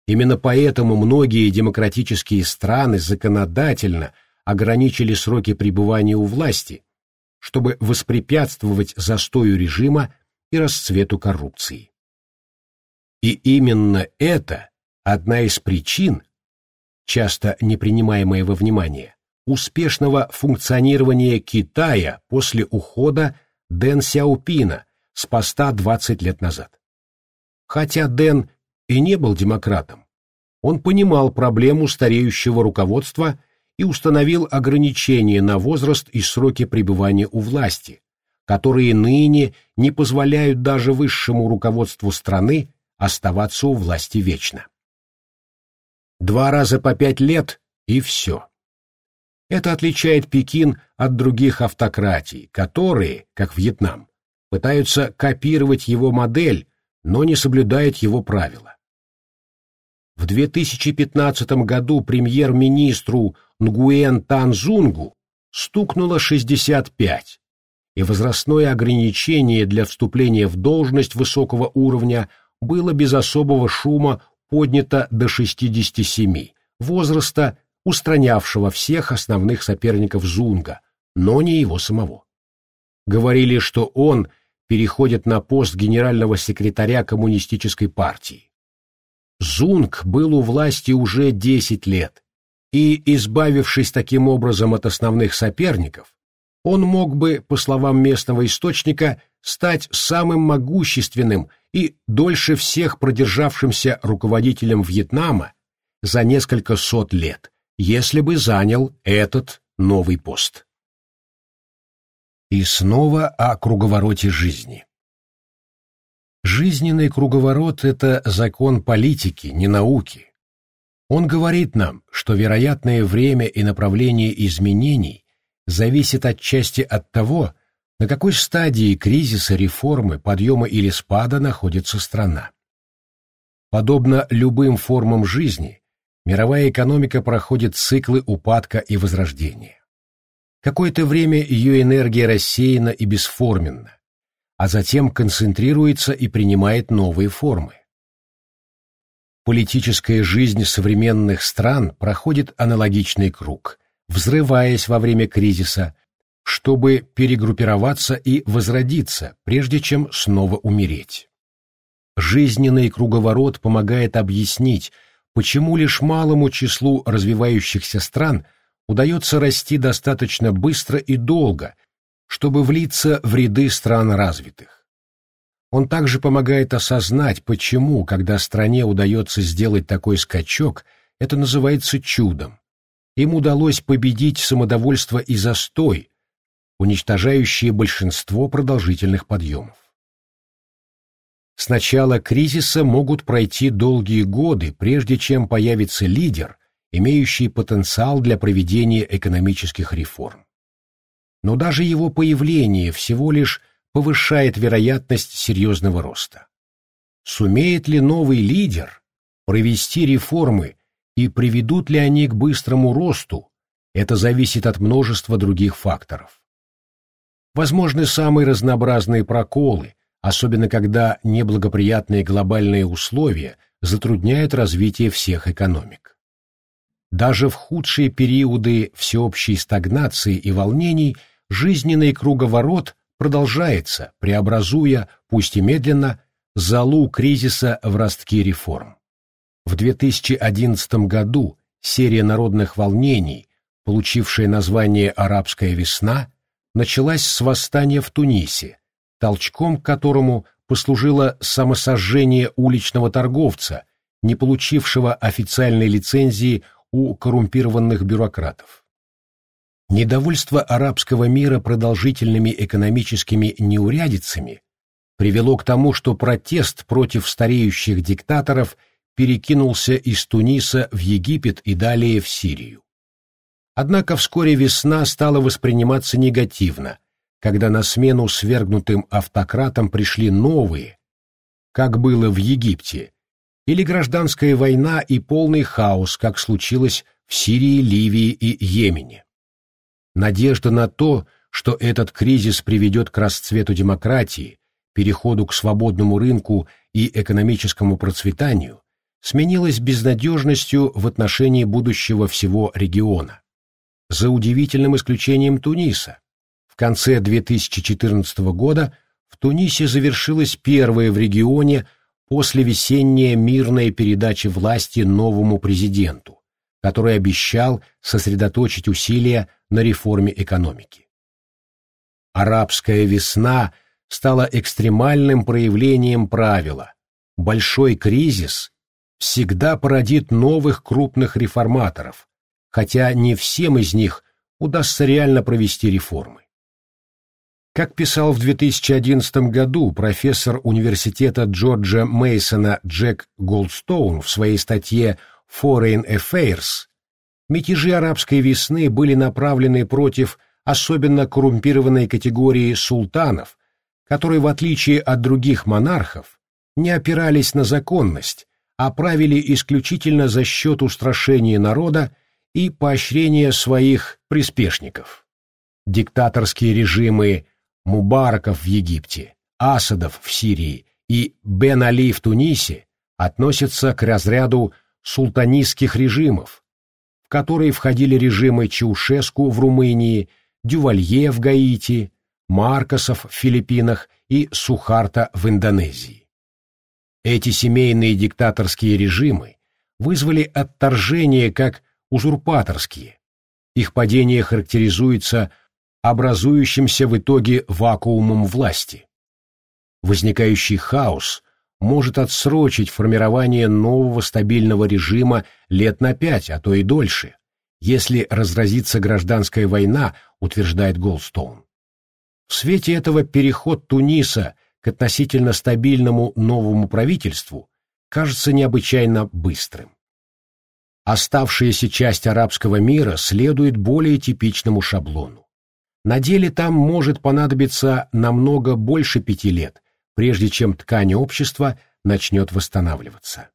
Именно поэтому многие демократические страны законодательно ограничили сроки пребывания у власти, чтобы воспрепятствовать застою режима и расцвету коррупции. И именно это одна из причин, часто не принимаемая во внимание, успешного функционирования Китая после ухода Дэн Сяопина с поста 20 лет назад. Хотя Дэн и не был демократом, он понимал проблему стареющего руководства и установил ограничения на возраст и сроки пребывания у власти, которые ныне не позволяют даже высшему руководству страны оставаться у власти вечно. Два раза по пять лет и все. Это отличает Пекин от других автократий, которые, как Вьетнам, пытаются копировать его модель, но не соблюдают его правила. В 2015 году премьер-министру Нгуэн Танзунгу стукнуло 65, и возрастное ограничение для вступления в должность высокого уровня было без особого шума поднято до 67, возраста, устранявшего всех основных соперников Зунга, но не его самого. Говорили, что он переходит на пост генерального секретаря коммунистической партии. Зунг был у власти уже 10 лет, и, избавившись таким образом от основных соперников, он мог бы, по словам местного источника, стать самым могущественным и дольше всех продержавшимся руководителем Вьетнама за несколько сот лет, если бы занял этот новый пост. И снова о круговороте жизни. Жизненный круговорот – это закон политики, не науки. Он говорит нам, что вероятное время и направление изменений зависит отчасти от того, на какой стадии кризиса, реформы, подъема или спада находится страна. Подобно любым формам жизни, мировая экономика проходит циклы упадка и возрождения. Какое-то время ее энергия рассеяна и бесформенна, а затем концентрируется и принимает новые формы. Политическая жизнь современных стран проходит аналогичный круг, взрываясь во время кризиса, чтобы перегруппироваться и возродиться, прежде чем снова умереть. Жизненный круговорот помогает объяснить, почему лишь малому числу развивающихся стран удается расти достаточно быстро и долго, чтобы влиться в ряды стран развитых. Он также помогает осознать, почему, когда стране удается сделать такой скачок, это называется чудом. Им удалось победить самодовольство и застой, уничтожающие большинство продолжительных подъемов. С начала кризиса могут пройти долгие годы, прежде чем появится лидер, имеющий потенциал для проведения экономических реформ. Но даже его появление всего лишь повышает вероятность серьезного роста. Сумеет ли новый лидер провести реформы и приведут ли они к быстрому росту, это зависит от множества других факторов. Возможны самые разнообразные проколы, особенно когда неблагоприятные глобальные условия затрудняют развитие всех экономик. Даже в худшие периоды всеобщей стагнации и волнений жизненный круговорот продолжается, преобразуя, пусть и медленно, залу кризиса в ростки реформ. В 2011 году серия народных волнений, получившая название «Арабская весна», началась с восстания в Тунисе, толчком к которому послужило самосожжение уличного торговца, не получившего официальной лицензии у коррумпированных бюрократов. Недовольство арабского мира продолжительными экономическими неурядицами привело к тому, что протест против стареющих диктаторов перекинулся из Туниса в Египет и далее в Сирию. Однако вскоре весна стала восприниматься негативно, когда на смену свергнутым автократам пришли новые, как было в Египте, или гражданская война и полный хаос, как случилось в Сирии, Ливии и Йемене. Надежда на то, что этот кризис приведет к расцвету демократии, переходу к свободному рынку и экономическому процветанию, сменилась безнадежностью в отношении будущего всего региона. За удивительным исключением Туниса. В конце 2014 года в Тунисе завершилась первая в регионе после весенняя мирная передача власти новому президенту, который обещал сосредоточить усилия на реформе экономики. Арабская весна стала экстремальным проявлением правила. Большой кризис всегда породит новых крупных реформаторов, хотя не всем из них удастся реально провести реформы. Как писал в 2011 году профессор университета Джорджа Мейсона Джек Голдстоун в своей статье Foreign Affairs, мятежи арабской весны были направлены против особенно коррумпированной категории султанов, которые, в отличие от других монархов, не опирались на законность, а правили исключительно за счет устрашения народа и поощрения своих приспешников. Диктаторские режимы Мубараков в Египте, Асадов в Сирии и Бен Али в Тунисе относятся к разряду султанистских режимов, в которые входили режимы Чаушеску в Румынии, Дювалье в Гаити, Маркосов в Филиппинах и Сухарта в Индонезии. Эти семейные диктаторские режимы вызвали отторжение как узурпаторские. Их падение характеризуется образующимся в итоге вакуумом власти. Возникающий хаос может отсрочить формирование нового стабильного режима лет на пять, а то и дольше, если разразится гражданская война, утверждает Голдстоун. В свете этого переход Туниса к относительно стабильному новому правительству кажется необычайно быстрым. Оставшаяся часть арабского мира следует более типичному шаблону. На деле там может понадобиться намного больше пяти лет, прежде чем ткань общества начнет восстанавливаться.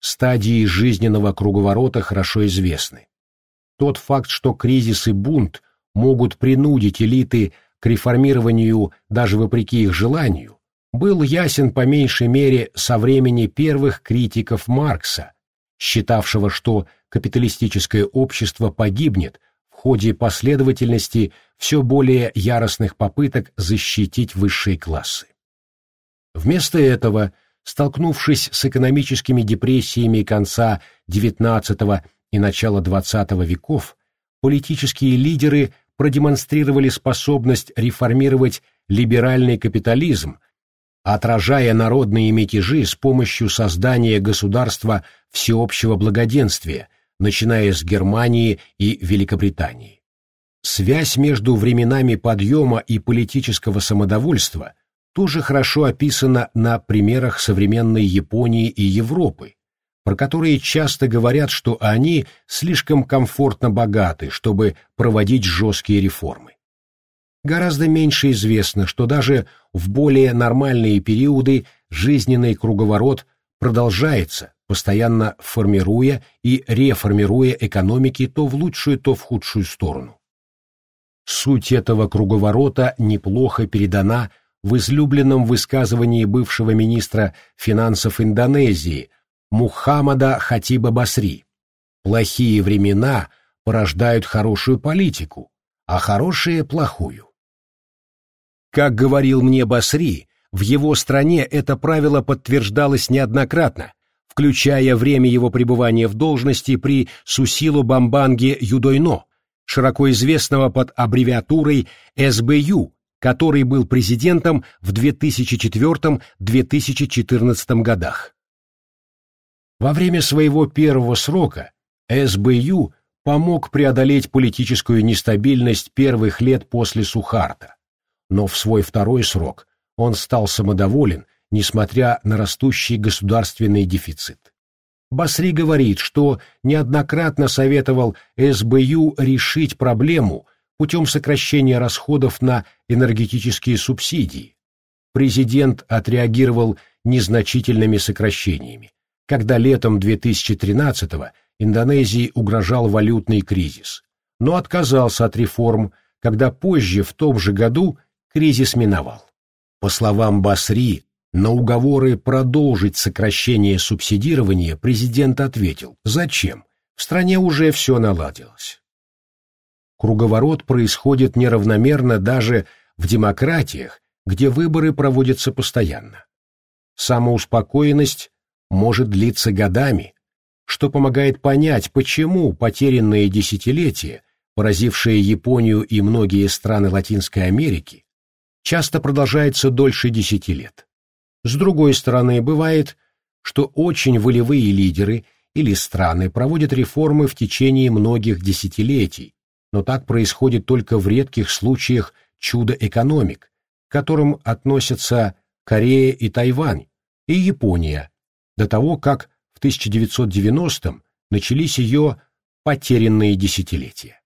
Стадии жизненного круговорота хорошо известны. Тот факт, что кризис и бунт могут принудить элиты к реформированию даже вопреки их желанию, был ясен по меньшей мере со времени первых критиков Маркса, считавшего, что капиталистическое общество погибнет ходе последовательности все более яростных попыток защитить высшие классы. Вместо этого, столкнувшись с экономическими депрессиями конца XIX и начала XX веков, политические лидеры продемонстрировали способность реформировать либеральный капитализм, отражая народные мятежи с помощью создания государства всеобщего благоденствия, начиная с Германии и Великобритании. Связь между временами подъема и политического самодовольства тоже хорошо описана на примерах современной Японии и Европы, про которые часто говорят, что они слишком комфортно богаты, чтобы проводить жесткие реформы. Гораздо меньше известно, что даже в более нормальные периоды жизненный круговорот продолжается, постоянно формируя и реформируя экономики то в лучшую, то в худшую сторону. Суть этого круговорота неплохо передана в излюбленном высказывании бывшего министра финансов Индонезии Мухаммада Хатиба Басри. Плохие времена порождают хорошую политику, а хорошие – плохую. Как говорил мне Басри, в его стране это правило подтверждалось неоднократно, включая время его пребывания в должности при Сусилу Бамбанге Юдойно, широко известного под аббревиатурой СБЮ, который был президентом в 2004-2014 годах. Во время своего первого срока СБЮ помог преодолеть политическую нестабильность первых лет после Сухарта, но в свой второй срок он стал самодоволен, несмотря на растущий государственный дефицит. Басри говорит, что неоднократно советовал СБЮ решить проблему путем сокращения расходов на энергетические субсидии. Президент отреагировал незначительными сокращениями, когда летом 2013-го Индонезии угрожал валютный кризис, но отказался от реформ, когда позже в том же году кризис миновал. По словам Басри, на уговоры продолжить сокращение субсидирования президент ответил «Зачем? В стране уже все наладилось». Круговорот происходит неравномерно даже в демократиях, где выборы проводятся постоянно. Самоуспокоенность может длиться годами, что помогает понять, почему потерянные десятилетия, поразившие Японию и многие страны Латинской Америки, часто продолжаются дольше десяти лет. С другой стороны, бывает, что очень волевые лидеры или страны проводят реформы в течение многих десятилетий, но так происходит только в редких случаях чудо-экономик, к которым относятся Корея и Тайвань, и Япония, до того, как в 1990-м начались ее потерянные десятилетия.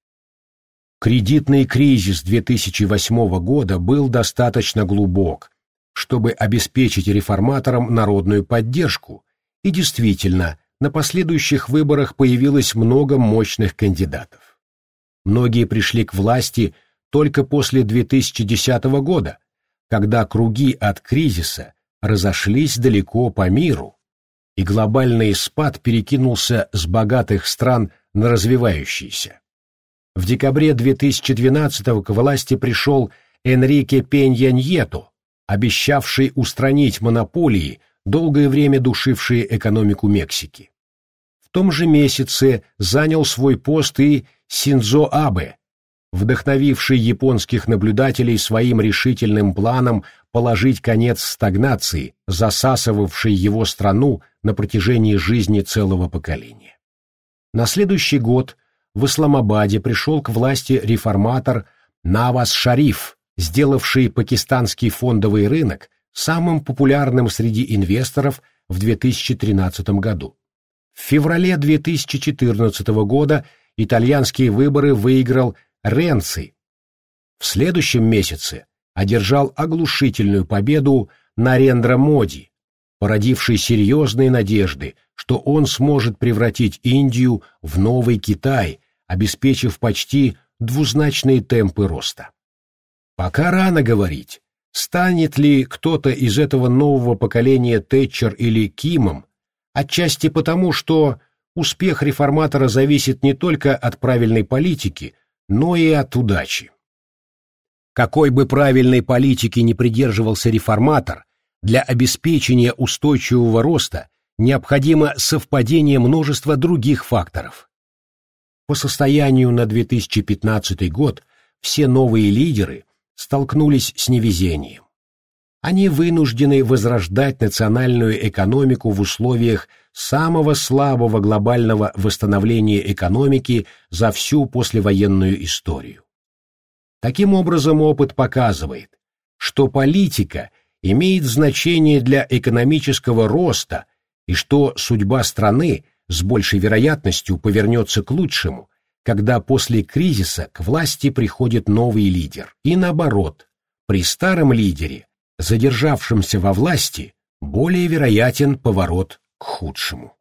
Кредитный кризис 2008 года был достаточно глубок, чтобы обеспечить реформаторам народную поддержку, и действительно, на последующих выборах появилось много мощных кандидатов. Многие пришли к власти только после 2010 года, когда круги от кризиса разошлись далеко по миру, и глобальный спад перекинулся с богатых стран на развивающиеся. В декабре 2012 к власти пришел Энрике Пенья Ньето, обещавший устранить монополии, долгое время душившие экономику Мексики. В том же месяце занял свой пост и Синдзо Абе, вдохновивший японских наблюдателей своим решительным планом положить конец стагнации, засасывавшей его страну на протяжении жизни целого поколения. На следующий год в Исламабаде пришел к власти реформатор Наваз Шариф, сделавший пакистанский фондовый рынок самым популярным среди инвесторов в 2013 году. В феврале 2014 года итальянские выборы выиграл Ренци. В следующем месяце одержал оглушительную победу Нарендра Моди, породивший серьезные надежды, что он сможет превратить Индию в новый Китай, обеспечив почти двузначные темпы роста. Пока рано говорить, станет ли кто-то из этого нового поколения Тэтчер или Кимом, отчасти потому, что успех реформатора зависит не только от правильной политики, но и от удачи. Какой бы правильной политики ни придерживался реформатор, для обеспечения устойчивого роста необходимо совпадение множества других факторов. По состоянию на 2015 год все новые лидеры столкнулись с невезением. Они вынуждены возрождать национальную экономику в условиях самого слабого глобального восстановления экономики за всю послевоенную историю. Таким образом, опыт показывает, что политика имеет значение для экономического роста и что судьба страны с большей вероятностью повернется к лучшему, когда после кризиса к власти приходит новый лидер, и наоборот, при старом лидере, задержавшемся во власти, более вероятен поворот к худшему.